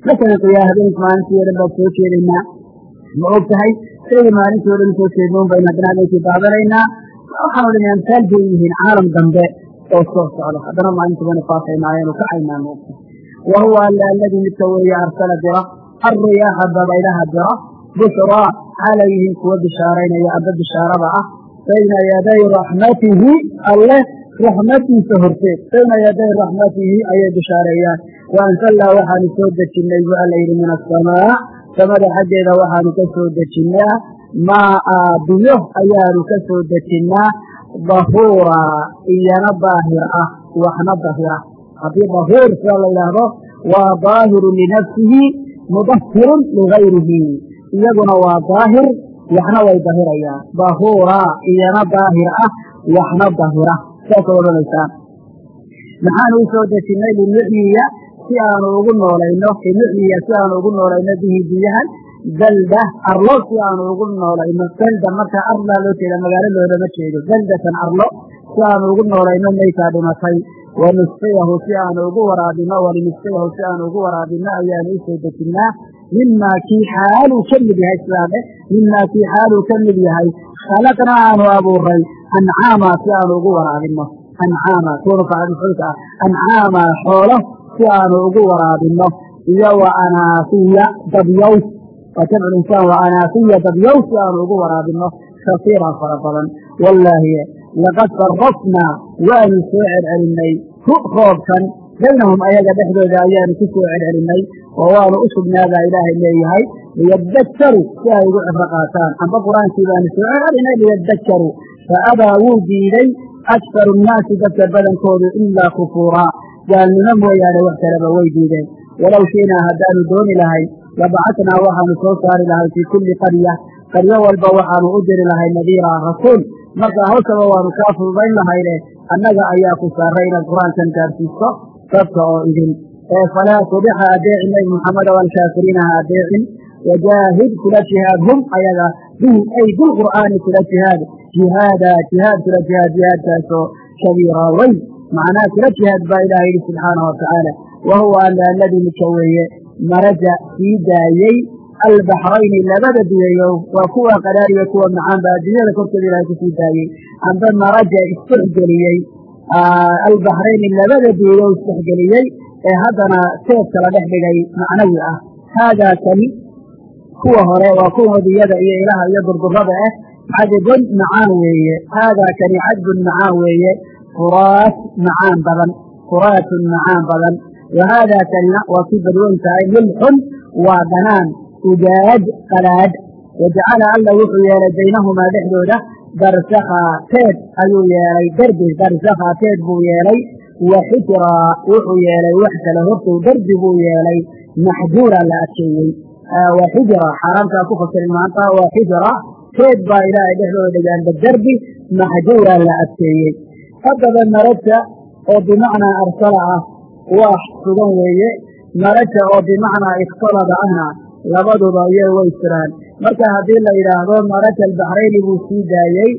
masalan qiyaa habeenka maalintii o dhan baad soo jeedaynaa ma og tahay sidii maalintii o soo jeedna un baynu haddana habeenkii daadanaynaa waxaanu dhan amsaal bay yihiin caalam dambe oo soo socdo haddana maalintii baynu faafaynaayeenu kacaynaa ma ogtahay wa huwa alla alladii midka weeye arsala dira alriyaaxa dabaylaha dira bushraa xaalay yihiin kuwa bishaaraynaya amba bishaarada ah bayna yaday raxmatihi alle raxmadiisa horteed. Yaday raxmatihi ayay bishaareeyaan. Wa ansalnaa waxaanu soo dejinnay bu alla yidhi min asamaa samada xaggeeda waxaanu ka soo dejinnaa maa biyo ayaanu ka soo dejinnaa dahuura iyana daahir ah. Waxna dahira haddii dahuur sida la yidhaahdo waa daahiru linafsihi mudahirun ligayrihi. Iyaguna waa daahir waxna way dahirayaan dahuura iyana daahir ah waxna dahira saasa odhanaysaa maxaanu u soo dejinnay linuxyiya si aanu ugu noolayno linuxyiya si aanu ugu noolayno bihi biyahan balda arlo si aanu ugu noolayno balda markaa arlaa loo jeeda magaalo loolama jeedo baldatan arlo si aanu ugu noolayno maytaa dhimatay wanusqiyahu si aanu ugu waraabino walinusqiyahu si aanu ugu waraabino ayaanu u soo dejinnaa mimaa kii xaaluu ka mid yahay sidaa dheh mimaa kii xaaluu ka mid yahay khalaqnaa aanu abuuray ancaama si aanu ugu waraabino ancaama kuwa mafacalmafcuulka ah xoolo si aanu ugu waraabino iyo wa anaafiya dabyow waa jamcu insaan wa anaafiya dabyow si aanu ugu waraabino kasiiran fara badan wallaahi laqad sarrafnaa waanu soo celcelinay hu roobkan baynahum ayaga dhexdooda ayaanu ku soo celcelinay oo waanu u sugnaadaa ilaahay leeyahay liyadakkaruu si ay ugu cibro qaataan amba qur'aankii baanu soo celcelinay liyadakkaruu fa abaa wuu diiday akharu nnaasi dadka badankoodu ilaa kufuuraa gaalnimo mooyaane wax kaleba way diideen. Walow shi'naa haddaanu dooni lahay labacatnaa waxaanu soo saari lahay fii kulli qarya. Qaryo walba waxaanu u diri lahay nadiira rasuul. Marka hawshaba waanu kaa fududayn lahayne annaga ayaa ku saaray inaad qur'aankan gaarsiisto dadka oo idin falaa tudixa adeecin nebi muxamed walkaafiriina ha adeecin wajaahid kula jihaad hum ayaga bihi ay bilqur'aani kula jihaad. Jihaada jihaad kula jihaad jihaadkaasoo kabiira weyn. Macnaa kula jihaad baa ilaha yidhi subxaanahu watacaala wa huwa alla alladii midka weeye maraja sii daayey albaxrayni labada biyayow waa kuwa qaraariya kuwa macaan baa adduunyada ilahay ku sii daayey. Amba maraja isdhexgeliyey albaxrayni labada biyayow isdhexgeliyey ee haddana seedka la dhex dhigay macnawi ah. Haadaa kani kuwa hore waa kuwa wadiyada iyo ilaha iyo durdurada ah cadbun macaan weeye. Haadaa kani cadbun macaan weeye. Furaat macaan badan. Furaatun macaan badan. Wa haadaa kanina waa kii badweyn tahay milxun waa dhanaan ujaaj qalaadh wajacala alla wuxuu yeelay baynahumaa dhexdooda barsakha teed ayuu yeelay derbi barsakha teed buu yeelay wa xijraa wuxuu yeelay wax kale hortow derbi buu yeelay maxjuura la adkeeyey. Wa xijra xaaraamtaa ku fasirin maanta waa xijra teed baa ilaahay dhexdooda dhigaanba derbi maxjuura la adkeeyey. Haddaba maraja oo bimacnaa arsala ah waa sugan weeye. Maraja oo bimacnaa ikhtalada ahna labaduba iyo way jiraan marka haddii la yidhaahdo maraja albaxrayni buu sii daayey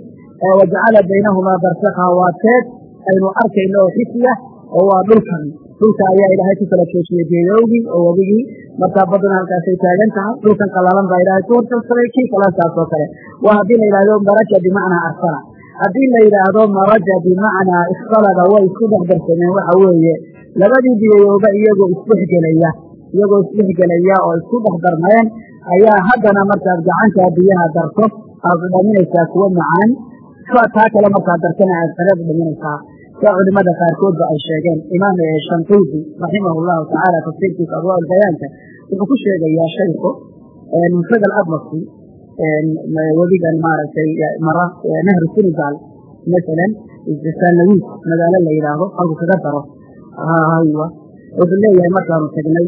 wajacala baynahumaa barsakha waa teed aynu arkayno oo xisiya oo waa dhulkan. Dhulka ayaa ilaahay ku kala joojiyey geeyoogii oo webigii markaa baduna halkaasay taagan tahay. Dhulkan qalalan baa ilaahay ku horsalsamay kii kalasaas oo kale. Waa haddii la yidhahdo maraja bimacnaa arsala haddii la yidhaahdo maraja bimacnaa ikhtalada way isku dhexdarsameen waxa weeye. Labadii biyayooba iyagoo isdhexgelaya iyagoo isdhexgelaya oo isku dhex darmeen ayaa haddana markaad gacantaa biyaha darto aad dhaminaysaa kuwo macaan. Taa kale markaad dartana aad xereed dhaminaysaa sia culimada qaarkoodba ay sheegeen imaam shanqiidi raximahu llahu tacaala tafsiirkiisa adwaa bayaanka wuxuu ku sheegayaa shayku mufrad aladmasi webigan maaragtay mara nahru senegal masalan sanawis magaalo la yidhaahdo halku kaga daro. Haywa wuxuu leeyahay markaanu tagnay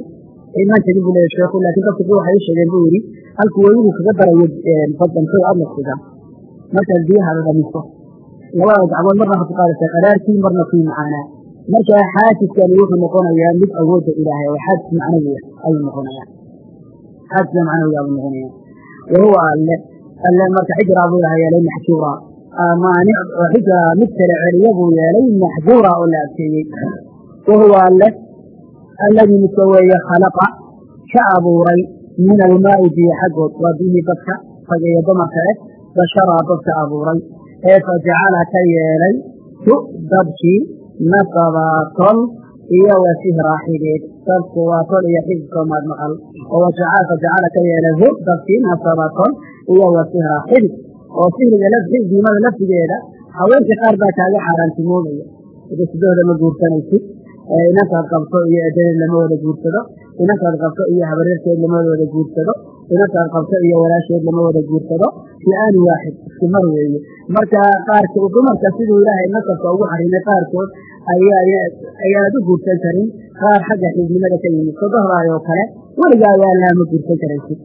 imaan tegin buu leeyahy sheekhu laakiin dadku waxay ii sheegeen buu yidhi halku webigu kaga darayo badantoy admasiga markaad biyaha dhamiso labada gacmood marna ku qaadaysaa qaraarkii marna kii macaanaa markaa xaajidkani wuxuu noqonayaa mid awoodda ilaahay oo xaajis macnawiya ayuu noqonayaa. Xaajisa macnawiga buu noqonaya wahuwa alle. Alle marka xijraa buu ilaha yeelay maxjuura. Maanic oo mid kale celiya buu yeelay maxjuura oo la adkeeyey. Wahuwa alle. Alladii midka weeye khalaqa ka abuuray min almaa'i biyo xaggood. Waa biyihii dadka rag iyo dumarka eh basharaa dadka abuuray ee fajacala ka yeelay hu dabkii nasabaa tol iyo wa sihraa xidhiid dabku waa tol iyo xididkoo maad maqal. Oo fajacala ka yeelay hu dabkii nasabaa tol iyo wa sihraa xidid oo sihriga xididnimada laftigeeda haweenka qaar baa kaaga xaaraantimoomaya sidooda ma guursanaysid inankaad qabto iyo edadeed lama wada guursado inankaad qabto iyo habareerkeed lama wada guursado inankaad qabto iyo walaasheed lama wada guursado. Fi aani waaxid isku mar weeye. Marka qaark dumarka siduu ilaahay nasabka ugu xarimay qaarkood ayaanad u guursan karin qaar xagga xididnimada ka yimid. Sodohdaayoo kale weligaa yaalaa ma guursan karaysid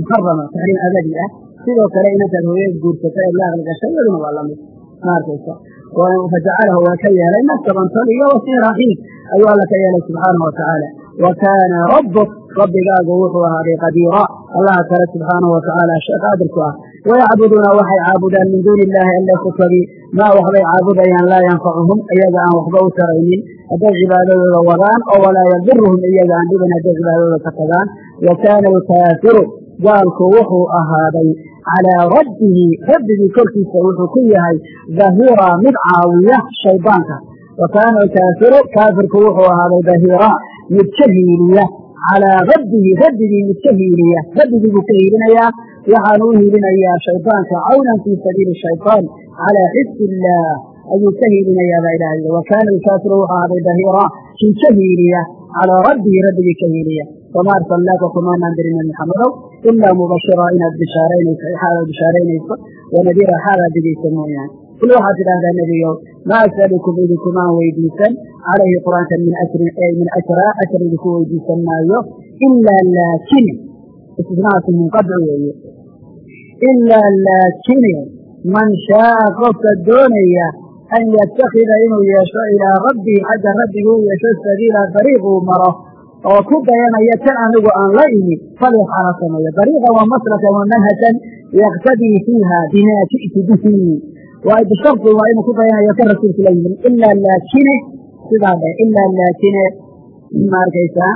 muxarama taxriim abadi ah. Sidoo kale inankaad hooyad guursato ee laaqli gashay iyaduna waa la mid ma arkaysa fajacalahu waa ka yeelay nasaban tol iyo wasiira xiid ayuu alla ka yeelay subxaanahu watacaala wa kaana rabbuk rabbigaagu wuxuu ahaaday qadiira allaha kale subxaanahu watacaala qaadirku ah wayacbuduuna waxay caabudaan min duuni illaahi alla sukadii maa waxbay caabudayaan laa yanfacuhum iyaga aan waxba u taraynin hadday cibaadadooda wadaan oo walaa yadiruhum iyaga aan dhiban hadday cibaadadooda ka tagaan wa kaana alkaafiru gaalku wuxuu ahaaday calىa rabbihi rabbigii korkiisa wuxuu ku yahay dahiira mid caawiya shaydaanka wa kaana alkaafiru kaafirku wuxuu ahaaday dahiira mid ka hiiliya calىa rabbihi rabbigii mid ka hiiliya rabbigii buu ka hiilinayaa waxaanu u hiilinayaa shaydaanka cawnan fii sabiili shayطaan calىa xifdi illaah ayuu ka hiilinayaa baa ilaha wa kaana alkaafiru wuxuu ahaaday dahiira kii ka hiiliya calىa rabbihi rabbigii ka hiiliya wma arsalnaaka kumaanaan dirin maxamadow ilaa mubashira inaad bishaaraynayso xaalaad bishaaraynayso wanadiira xaalaad digaysa mooyaane kul waxaad tidhaahdaa nebigow maa as'alukum idinkumaan weydiisan calayhi qur'aankan min ajraa ajar idinku weydiisan maayo ilaa laakin istisnaasi munqadci weeye ilaa laakine man shaaa qofka doonaya an yatakida inuu yeesho ilaa rabbihi xagga rabbiga u yeesho sabiila dariiq uu maro oo ku dayanaya tan anigu aan la imi falyafcala sameeyo. Dariiqan wa maslakan wa manhajan yaktadii fiiha bimaa ji'tu bihi. Waa bishardi waa inuu ku dayanayo kan rasuulku la yimi ilaa laakine sidaa dhe ilaa laakine. Ma arkaysaa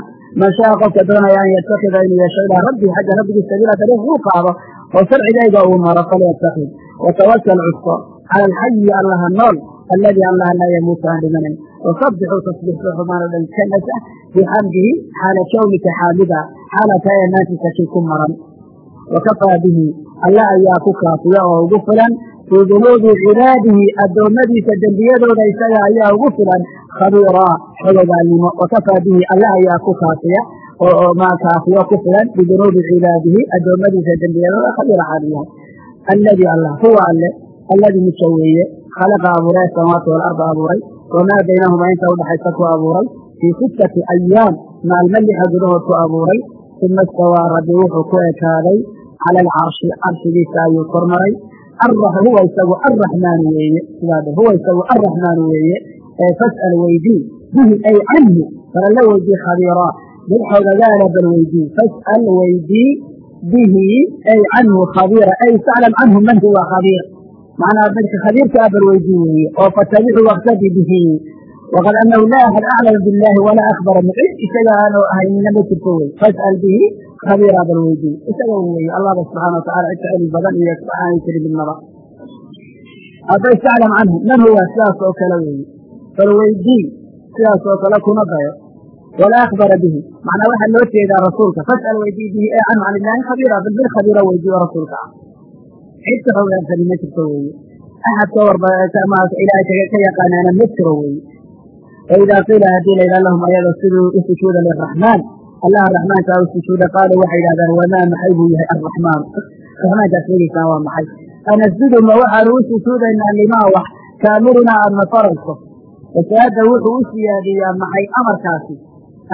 qofka doonaya an yatakida inuu yeesho ilaa rabbihi xagga rabbigii sabiila dariiq uu qaado oo sharcigayga uu maro falyatakid watawakal cusko cala alxayi allaha nool alladii allaha laa yamuutu aan dhimanayn wasabixuu tasbiixsa xumaan o dhan ka nasa bixamdihi xaala kawnika xaamida xaala taa amaantiisa kii ku maran wakafaa bihi alla ayaa ku kaafiya oo ugu filan fii dunuubi cibaadihi addoommadiisa dembiyadooda isaga ayaa ugu filan khabiiraa xogogaalnimo wakafaa bihi alla ayaa ku kaafiya oo maa kaafiyo ku filan bidunuubi cibaadihi addoommadiisa dembiyadooda khabiira xaalu yahay alladii allah khalaqa abuuray asamaawaati waalarda abuuray wamaa baynahumaa inta udhaxaysa ku abuuray fii sittati ayaam maalmo lixa gudahood ku abuuray uma istawaa rabbi wuxuu ku ekaaday cala alcarshi carshigiisa ayuu kormaray huwa isagu arraxmaanu weeye sidaa huwa isagu arraxmaanu weeye ee fas'al weydii bihi ay canhu balalla weydii khabiiraa mid xogagaala bal weydii fas'al weydii bihi ay canhu khabiira ay taclam canhu man huwa khabiir macnaa midka khabiirka bal weydii weeye oo fatabicu waqtadi bihi waqad anahu laa axad aclama biاllahi walaa akbara min cid ahaynina ma jirto wey fas'al bihi khabiira bal weydii isaga weeye allahba subxana watacala cid ka cilmi badan iyo aanay jirin midnaba hadday taclam canhu man huwa sidaas oo kale weeye bal weydii sidaas oo kale kuma dayo walaa akbara bihi macnaa waxaa loo jeedaa rasuulka fas'al weydii bihi ee can illaahi khabiira bal bil khabiira weydii rasuulka ah cid ka hogaansani ma jirto weeye axad ka warba ilaahay ka yaqaanaana ma jiro weeye waidaa qiila haddii la yidhaha lahum ayaga siduu u sujuuda liraxmaan allaha raxmaankaa u sujuuda waxay yidhahdaan wamaa maxay buu yahay arraxmaan raxmaankaas sheegaysaan waa maxay anasjudu ma waxaanu u sujuudaynaa limaa wax taamurunaa aadna farayso wasaada wuxuu u siyaadiyaa maxay amarkaasi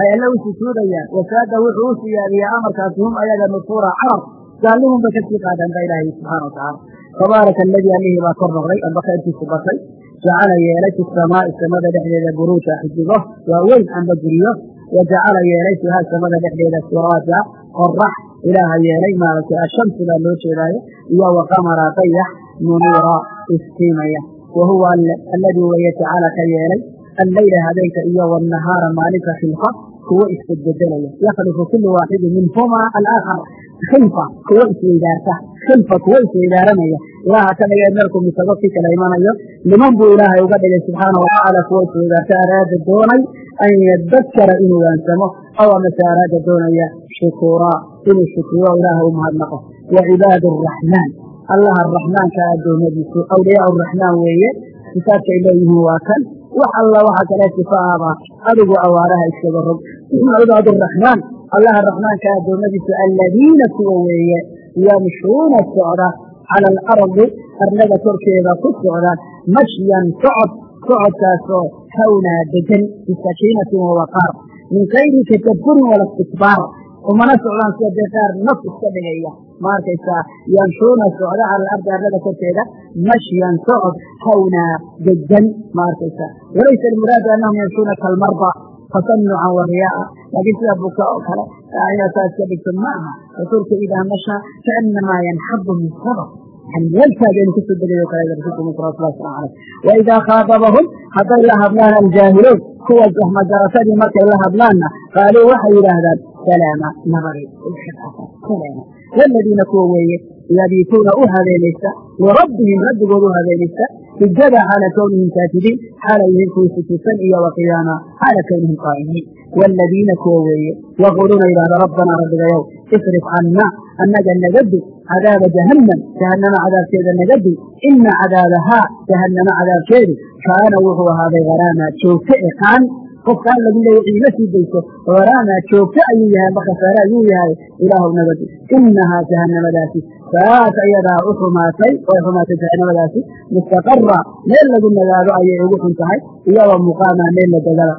ay alle u sujuudayaan wasaada wuxuu u siyaadiyaa amarkaasi hum ayaga nufuura carab gaalihunba ka sii qaadaan baa ilaahay subxana watacaala tabaaraka aladii allihii baa kor noqday amba khayrkiisu batay jacala yeelay fi samaa'i samada dhexdeeda buruuja xidigo waaweyn amba guryo wa jacala yeelay fiiha samada dhexdeeda siraaja qorax ilaaha yeelay maaragtay ashamsi baa loo jeedaayo iyo wa qamara dayax muniira istiimaya wa huwa alladii weeye tacaala ka yeelay alleyla habeenka iyo wanahaara maalinta khilfa kuwo isbedbedelaya. Yakhlifu kulu waaxidin minhumaa alaakhar. Khilfa kuwo isweydaarta. Khilfa kuwo isweydaaranaya ilaaha ka dhigay meelkuu misago ki kala imanayo. Niman buu ilaahay uga dhigay subxaana watacaala kuwo isweydaarta araada doonay an yadakara inuu waansamo. Aw amase araada doonaya shukuuraa inuu shukriyo ilaaha u mahadnaqo wa cibaadu araxmaan allaha araxmaanka addoommadiisu awliyaa araxmaan weeye. Sifaadkay leeyihiin waa kan wax alla waxa kale sifa ahba adigu awaaraha iskaga rog. Cibaadu araxmaan allaha raxmaanka addoommadiisu alladiina kuwa weeye yamshuuna socda cala alardi arlada korkeeda ku socda mashyan socod socodkaasoo hawnaa degan bisakiinatin wawaqaar min kayri takaburin wala istikbaar. Umana socdaan sida dee qaar naf iska dhigaya ma arkaysaa yamshuuna socda cala alardi arlada korkeeda mashyan socod hawnaa degan ma arkaysaa walaysa almuraadu annahum yamshuuna kalmarda tasanucan wa riyaaa. Laakiin sida buka oo kale inaad saa iska dhigto ma aha. Rasuulka idaa mashaa kaanamaa yanxadu min meelkaaga inu ka soo degayo kale rasulka mu salawatullah waslamu aleyh waidaa khaadabahum hadday la hadlaan aljaahiluun kuwa jahmagaratadii markay la hadlaanna qaaluu waxay yidhaahdaan salaama nabadi salaama waladiina kuwa weeye yabiituuna u habeenaysta lirabbihim rabbigood u habeenaysta sujada xaala kownihim saajidiin xaala yihiin kuwii sujuudsan iyo wa qiyaama xaala kownihim qaa'imiin waaladiina kuwa weeye yaquuluuna yidhahda rabbanaa rabbigayow isrif canna annaga naga dug cadaaba jahannam jahannama cadaabkeeda naga dug ina cadaabahaa jahannama cadaabkeedu kaana wuxuu ahaaday haraama joogto eqaan qofkaan lagu leeya ciima sii dayso haraama joogto ayuu yahay amba khasaare ayuu yahay ilaahu naga dug inahaa jahannamadaasi saas ayadaa u xumaatay way xumaatay jahannamadaasi. Mustaqara meel lagu nagaado ayay ugu xun tahay iyadoo muqaama meel la degada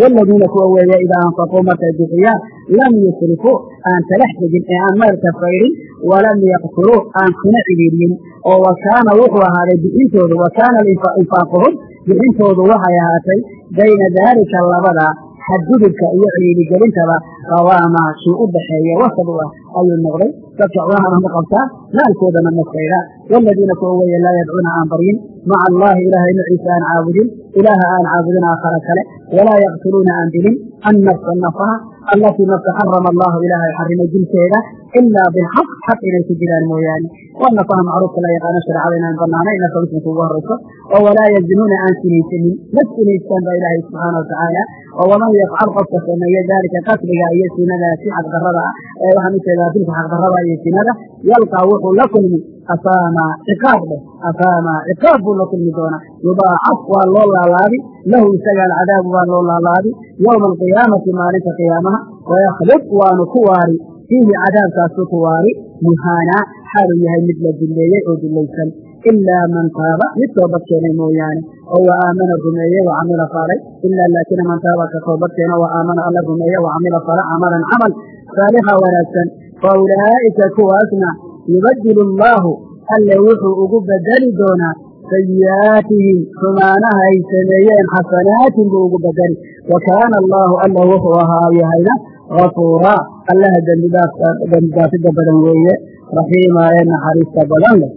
waaladiina kuwa weeye idaa anfaquu markay bixiyaan lam yusrifuu aan talax tegin ee aan maylka fayrin walam yaqtuluu aan kuna cidhiiriyin oo wa kaana wuxuu ahaaday bixintoodu wa kaana infaaquhum bixintoodu waxay ahaatay bayna daalika labada xadgudubka iyo ciidigelintaba qawaama kii u dhaxeeya wasad ah ayuu noqday. Dadka cunahana ma qabtaa maalkoodana ma faydhaa waaladiina kuwa weeye laa yadcuuna aan baryin maca allaahi ilaahay maciisa aan caabudin ilaaha aan caabudin aakhara kale walaa yaqtuluuna aan dilin annafsa nafaha allatii nafsa xarama allahu ilaahay xarimay dilkeeda ilaa bilxaq xaq inay ku dilaan mooyaane waa nafaha macruufka la yaqaano shareecada inaan banaanay nafka muslimka ugu horayso oo walaa yazinuuna aan sinaysanin ma sinaystaan baa ilaahay subxaana watacaala oo waman yafcal qofka sameeye daalika qasliga iyo sinadaasi xaqdarada ah waxaan u jeedaa dilka xaqdarada iyo sinada yalqaa wuxuu la kulmi asaama ciqaab dheh asaama ciqaab buu la kulmi doonaa yudaacaf waa loo laalaabi lahu isaga alcadaabu waa loo laalaabi yowma alqiyaamati maalinta qiyaamaha waykhlid waanu ku waari fiihi cadaabkaasuu ku waari muhaanaa xaaluu yahay mid la dilleeyey oo dillaysan ilaa man taaba mid toobad keenay mooyaane oo wa aamana rumeeye wa camila faalay ilaa laakina man taaba ka toobad keeno wa aamana alla rumeeye wa camila fala camalan camal saalixa wanaagsan fa ulaa'ika kuwaasna yubadilu allaahu alle wuxuu ugu bedeli doonaa sayi'aatihim xumaanaha ay sameeyeen xasanaatin buu ugu bedeli wa kaana allaahu alla wuxuu ahaa yahayna gafuuraa allaha dembidaafida badan weeye raxiima ee naxariista badan leh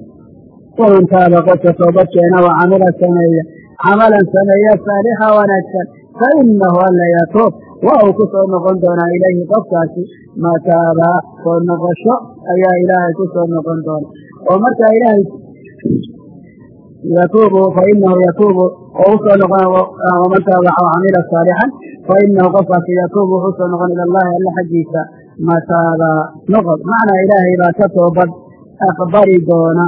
waman taaba qofka toobadkeena wa camila sameeya camalan sameeya saalixa wanaagsan fa inahu alla yatuub waa uu ku noqon doonaa ilayhi qofkaasi mataaba soo noqosho ayaa ilaahay ku soo noqon doona oo markaa ilaahay yatuubu fainahu yatuubu oo u soo noqon waman taabaca wacamila saalixan fainahu qofkaasi yatuubu wuxuu soo noqon ila allahi alla xaggiisa mataaba noqod macnaa ilaahay baa ka toobad aqbali doona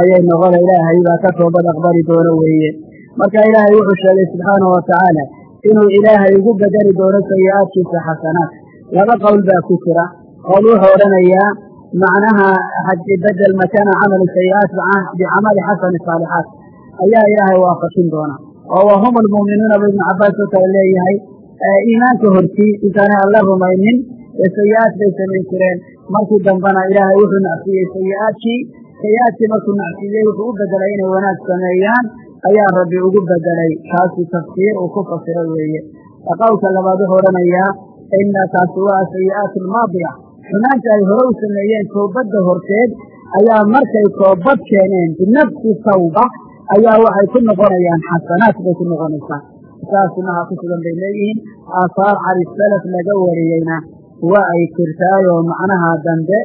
ayay noqona ilaahay baa ka toobad aqbali doona weeye marka ilaahay wuxuu sheegay subxaanahu watacaala inuu ilaahay ugu bedeli doono sayi'aadkiisa xasanaat laba qowl baa ku jira qowl wuxuu odhanayaa macnaha bedel makana camali sayi'aat bicamali xasani saalixaat ayaa ilaahay waafajin doona. Oo wa hum almu'minuuna bu ibnu cabaas oo kale leeyahay iimaanka hortii intaanay alla rumaynin ee sayi'aad bay samayn jireen. Markii dambena ilaahay wuxuu nacsiiyey sayi'aadkii. Sayi'aadkii markuu nacsiiyey wuxuu u bedelay inay wanaag sameeyaan ayaa rabbi ugu bedelay. Kaasi tafsiir uu ku fasiray weeye. Qowlka labaad wuxuu odhanayaa ina taasi waa sayi'aat almaadiya xumaanta ay hore u sameeyeen toobadda horteed ayaa markay toobad keeneen binafsi tawba ayaa waxay ku noqonayaan xasanaat bay ku noqonaysaa. Saas sunaha ku sugan bay leeyihiin. Aahaar cali salaf laga wariyeyna. Waa ay jirtaayoo macnaha dambe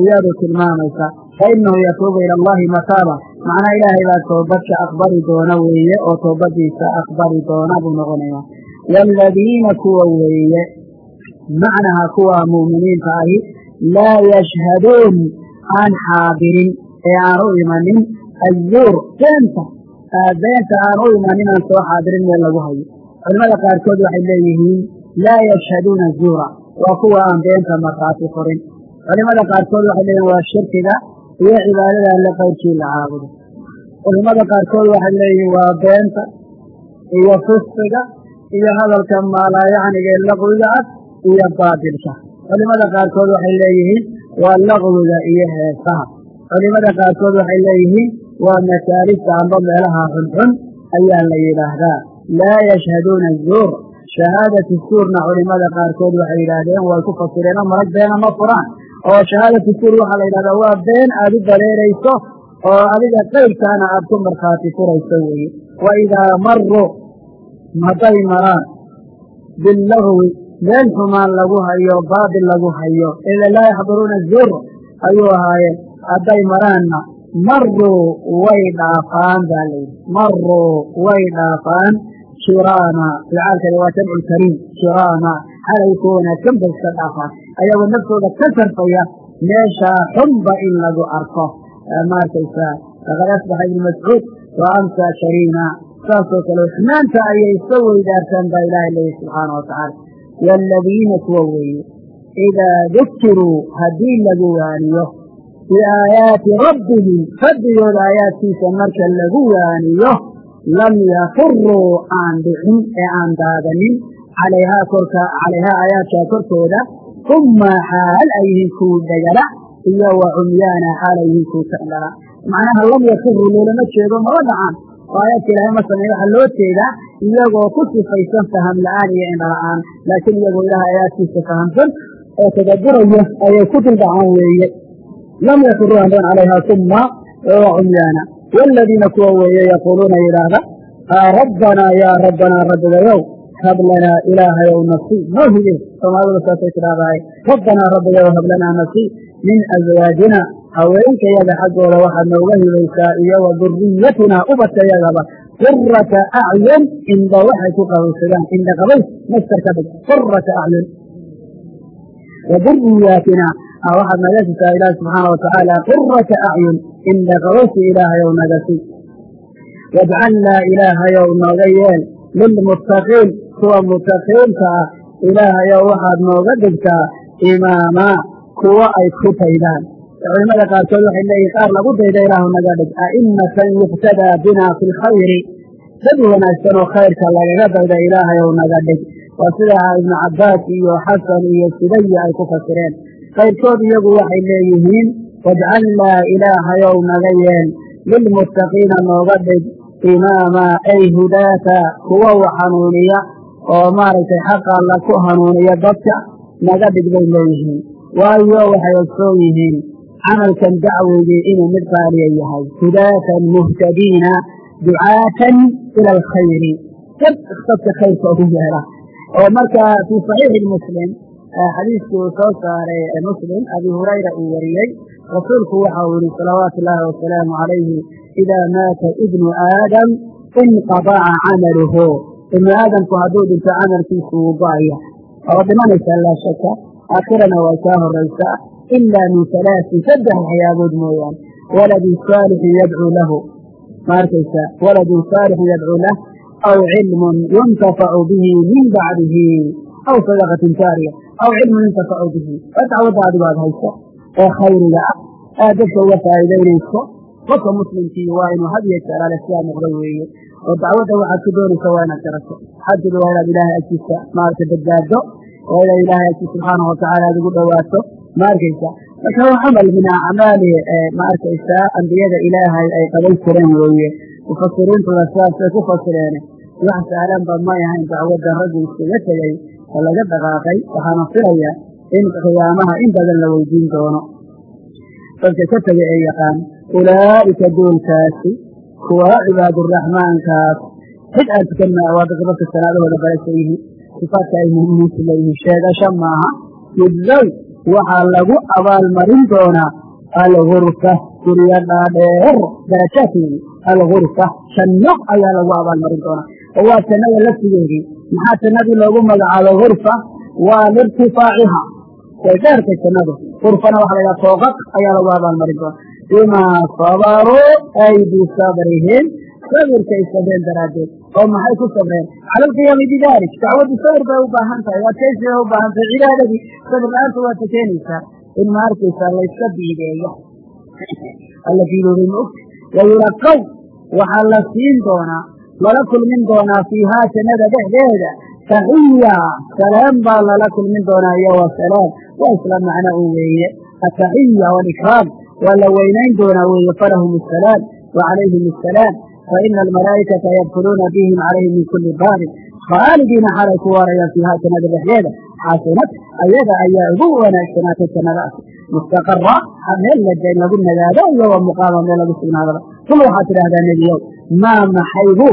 iyadu tilmaamaysa fa inahu yatuubu ila allahi mataaba macnaa ilaahay baa toobadka aqbali doona weeye oo toobadiisa aqbali doona buu noqonaya waaladiina kuwa weeye macnaha kuwa mu'miniinta ahi laa yashhaduun aan xaadirin ee aan u imanin azuur beenta beenta aan u imanin aan soo xaadirin meel lagu hayo culimada qaarkood waxay leeyihiin laa yashhaduuna zuura waa kuwa aan beenta markhaati furin culimada qaarkood waxay leeyihiin waa shirkiga iyo cibaadada alle qayrkii la caabudo. Culimada qaarkood waxay leeyihiin waa beenta iyo fisqiga iyo hadalka maalaayacniga ee laqwiga ah iyo baatilka. Culimada qaarkood waxay leeyihiin waa laqwiga iyo heesaha. Culimada qaarkood waxay leeyihiin waa masaalista amba meelaha xunxun ayaa la yidhaahdaa. Laa yashhaduuna zuur. Shahaadatu suurna culimada qaarkood waxay yidhaahdeen way ku fasireen oo marag beena ma furaan oo shahaadatu suur waxaa la yidhahdaa waa been aad u dareerayso oo adiga qayrkaana aad ku markhaati furayso weeye wa idaa maruu hadday maraan billahwi meel xumaan lagu hayo baabil lagu hayo ida laa yaxduruuna zur ayuu ahaayeen hadday maraanna maruu way dhaafaan baa layidhi maruu way dhaafaan kiraama ficaalkani waa jamcu kariim kiraama xalay ku wanaagsan bay iska dhaafaan ayagoo naftooda ka sarfaya meeshaa xunba in lagu arko. Ma arkaysaa faqad asbaxa ibnu mascuud wa amsa kariima saasoo kale xumaanta ayay iska weydaartaan baa ilaahay leeyahy subxaana wa tacaala. Waaladiina kuwa weeye idaa dukiruu haddii lagu waaniyo biaayaati rabbihim rabbigooda aayaadkiisa marka lagu waaniyo lam yafuruu aan dhicin ee aan daadanin calayhaa korka calayhaa aayaadkaa korkooda humma xaal ay yihiin kuwu dhegala iyo wa cumyaana xaal ay yihiin kuwu tandhala macnaha lam yafuruu loolama jeedo maba dhacaan oo aayaadka ilaahay ma sameeya waxaa loo jeedaa iyagoo ku sifaysan faham la'aan iyo indhala-aan laakiin iyagoo ilaah aayaadkiisa fahamsan oo tadaburaya ayay ku duldhacaan weeye lam yafuruu andhan calayhaa humma wa cumyaana waaladiina kuwa weeye yaquuluuna yidhaahda rabbanaa yaa rabbanaa rabbigayow hab lanaa ilaahayow nasiib noo hige soomaalida saasay tidhaahdahay rabbanaa rabbigayow hab lanaa nasiib min aswaajina haweenkayaga xaggooda waxaad nooga hibaysaa iyo wa duriyatinaa ubadkayagaba qurata acyun indha waxay ku qabowsadaan indha qabays mastar ka dhig qurata acyun wa duriyaatina waxaad naga sisaa ilaahi subxaana watacaala qurata acyun indha qabaysi ilaahayow naga si wajcalnaa ilaahayow nooga yeel lilmuttaqiin kuwa muttaqiinta ah ilaahayow waxaad nooga dhigtaa imaamaa kuwo ay ku daydaan culimada qaarkood waxay leeyihiin qaar lagu dayda ilaahu naga dhig. A'immatan yuqtadaa binaa fi lkhayri dad wanaagsan oo khayrka lagaga dayda ilaahayow naga dhig. Waa sida ibnu cabbaas iyo xasan iyo sudaya ay ku fasireen. Kayrkood iyagu waxay leeyihiin wajcalnaa ilaahayow naga yeel lilmuttaqiina nooga dhig imaama ay hudaata kuwa wa hanuuniya oo maaragtay xaqa alla ku hanuuniya dadka naga dhig bay leeyihiin. Waayo waxay ogsoon yihiin camalkan dacwigii inuu mid qaaliya yahay. Hudaatan muhtadiina ducaatan ila alkhayri dad dadka khayrka ugu yeela. Oo marka fii saxiixi muslim xadiiskii uu soo saaray muslim abi hurayra uu wariyey rasuulku waxa uu yihi salawaatu ullaahi wasalaamu calayhi idaa maata ibnu aadam inqadaca camaluhu ibnu aadamku hadduu dhinto camalkiisu wuu go'aya oo dhimanaysaa laa shaka aakhirana waa kaa horaysaa ilaa min halaasin saddex waxyaabood mooyaane. Waladin saalixin yadcuu lahu. Ma arkaysaa? Waladin saalixin yadcuu lah. Aw cilmun yuntafacu bihi min bacdihi. Aw sadaqatin jaariya aw cilmun yuntafacu bihi. Waa dacwadda adigu aad hayso ee khayriga ah. Aad dadka uga faa'iidaynayso. Qofka muslimkii waa inuu had iyo jeeraale sidaa noqdo weeye oo dacwadda waxaad ku doonaysa waa inaad garato. Xajiga waa inaad ilaahay agtiisa maaragta badbaado? Waa inaad ilaahay agtiisa subxaanahu watacala aad ugu dhowaato ma arkaysa? Marka waa camal min acmaali ma arkaysaa ambiyada ilaahay ay qaban jireen weeye. Mufasiriintuna sidaasay ku fasireen wax sahlanba may ahayn dacwaddan raggu iskaga tegey oo laga dhaqaaqay waxaana filaya in qiyaamaha in badan la weydiin doono. Dadka ka tegay ee yaqaan ulaa'ika duulkaasi kuwa cibaaduraxmaankaas cid aan tukanna waa dadka dadka sanaadahooda baraysa yihiin sifaadka ay mu'miniintu leeyihiin sheegasho maaha. Yujzaw waxaa lagu abaalmarin doonaa algurfa guryo dhaadheer. Darajaadkeedii algurfa janno ayaa lagu abaalmarin doonaa. Oo waa jannada laftigeedii maxaa jannadii loogu magacaabay gurfa waa liirtifaaciha way dheertay jannadu gurfana waxa la yidhaha fooqaq ayaa lagu abaalmarin doonaa bimaa sabaruu ay bisabrihim sabirkay sabreen daraaddeed oo maxay ku sabreen cala alqiyaami bidalik dacwaddu sabir bay u baahan tahay adkaysi bay u baahan tahay cibaadadii sabir la'aanta waa tukeenaysaa in ma layska biideeyo alla biidoobay ma ogta wayulaqow waxaa la siin doonaa lala kulmin doonaa fiihaa jannada dhexdeeda taxiya salaam baa lala kulmin doonaa iyo wa salaam waa isla macno un weeye ataxiya walikraam waa la weynayn doonaa weeye. Falahum asalaam wa calayhim asalaam faina almalaa'ikata yadkuluuna bihim calayhim min kuli baabin khaalidiina xalay ku waarayaan fiihaa jannada dhexdeeda. Xasanad ayada ayaa ugu wanaagsanaatay jannadaas mustaqara meel lagu nagaado iyo wa muqaama meel lagu sugnaadaba uma waxaad tidhaahdaa nebiyow maa maxaybu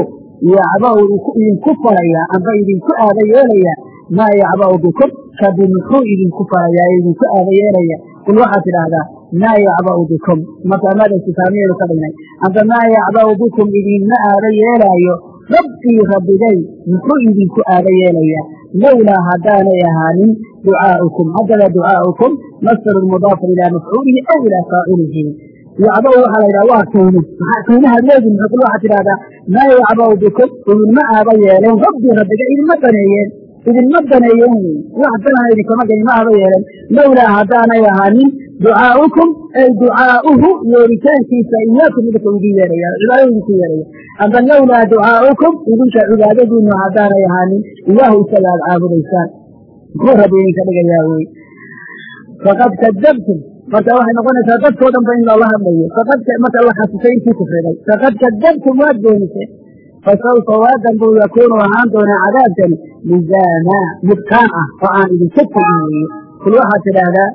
yacba'u idinku falayaa amba idinku aada yeelaya maa yacba'u bikum kabi muxuu idinku falayaa ee idinku aada yeelaya qul waxaad tidhaahdaa maa yacba'u bikum. Marka amaada istifaamiyeedu ka dhignay amba maa yacba'u bikum idinma aada yeelaayo. Rabbii rabbigay muxuu idinku aada yeelaya lowlaa haddaanay ahaanin ducaa'ukum haddaba ducaa'ukum masdarun mudaafun ilaa mafcuulihi aw ilaa faacilihi yacba'u waxaa la yidhaha waa kayni leedin muxuu waxaad tidhahdaa maa yacba'u bikum idinma aaba yeeleen. Rabbii rabbiga idinma daneeyeen idinma daneeyeen wey wax danana idinkama gan ma aaba yeeleen lowlaa haddaanay ahaanin ducaa'ukum ay ducaa'uhu yeeritaankiisa iyaakum idinka idin yeeraya cibaadada idinku yeeraya amba lowlaa ducaa'ukum idinka cibaadadiinu haddaanay ahaanin iyaahu isaga aad caabudaysaan. Muxuu rabbi idinka dhigayaa wey faqad kadabtum marka waxay noqonaysaa dadkoo dhan ba in loola hadlayo. Marka la xasisay intii kufriday faqad kadabtum waad beeniseen fasawfa waadan buu yakuunu ahaan doonaa cadaabkani lizaama midkaan ah oo aan idinka tegin weeye kul waxaad tidhaahdaa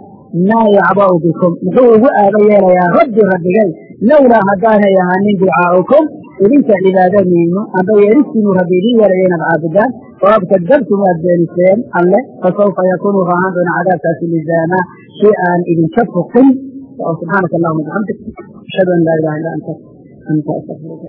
maa yacba'u bikum muxuu ugu aaba yeelayaa rabbi rabbigay lowlaa haddaanay ahaanin ducaa'ukum idinka cibaadadiinu amba yeeristiinu rabbi idin yeelaya inaad caabudaan oo ad kadabtum waad beeniseen alle fasawfa yakuunu wuxuu ahaan doonaa cadaabkaasi lizaama si aan idinka fuqin subxaanaka allahuma bixamdik ashhadu an laa ilaha illa anta anta astaqfiruka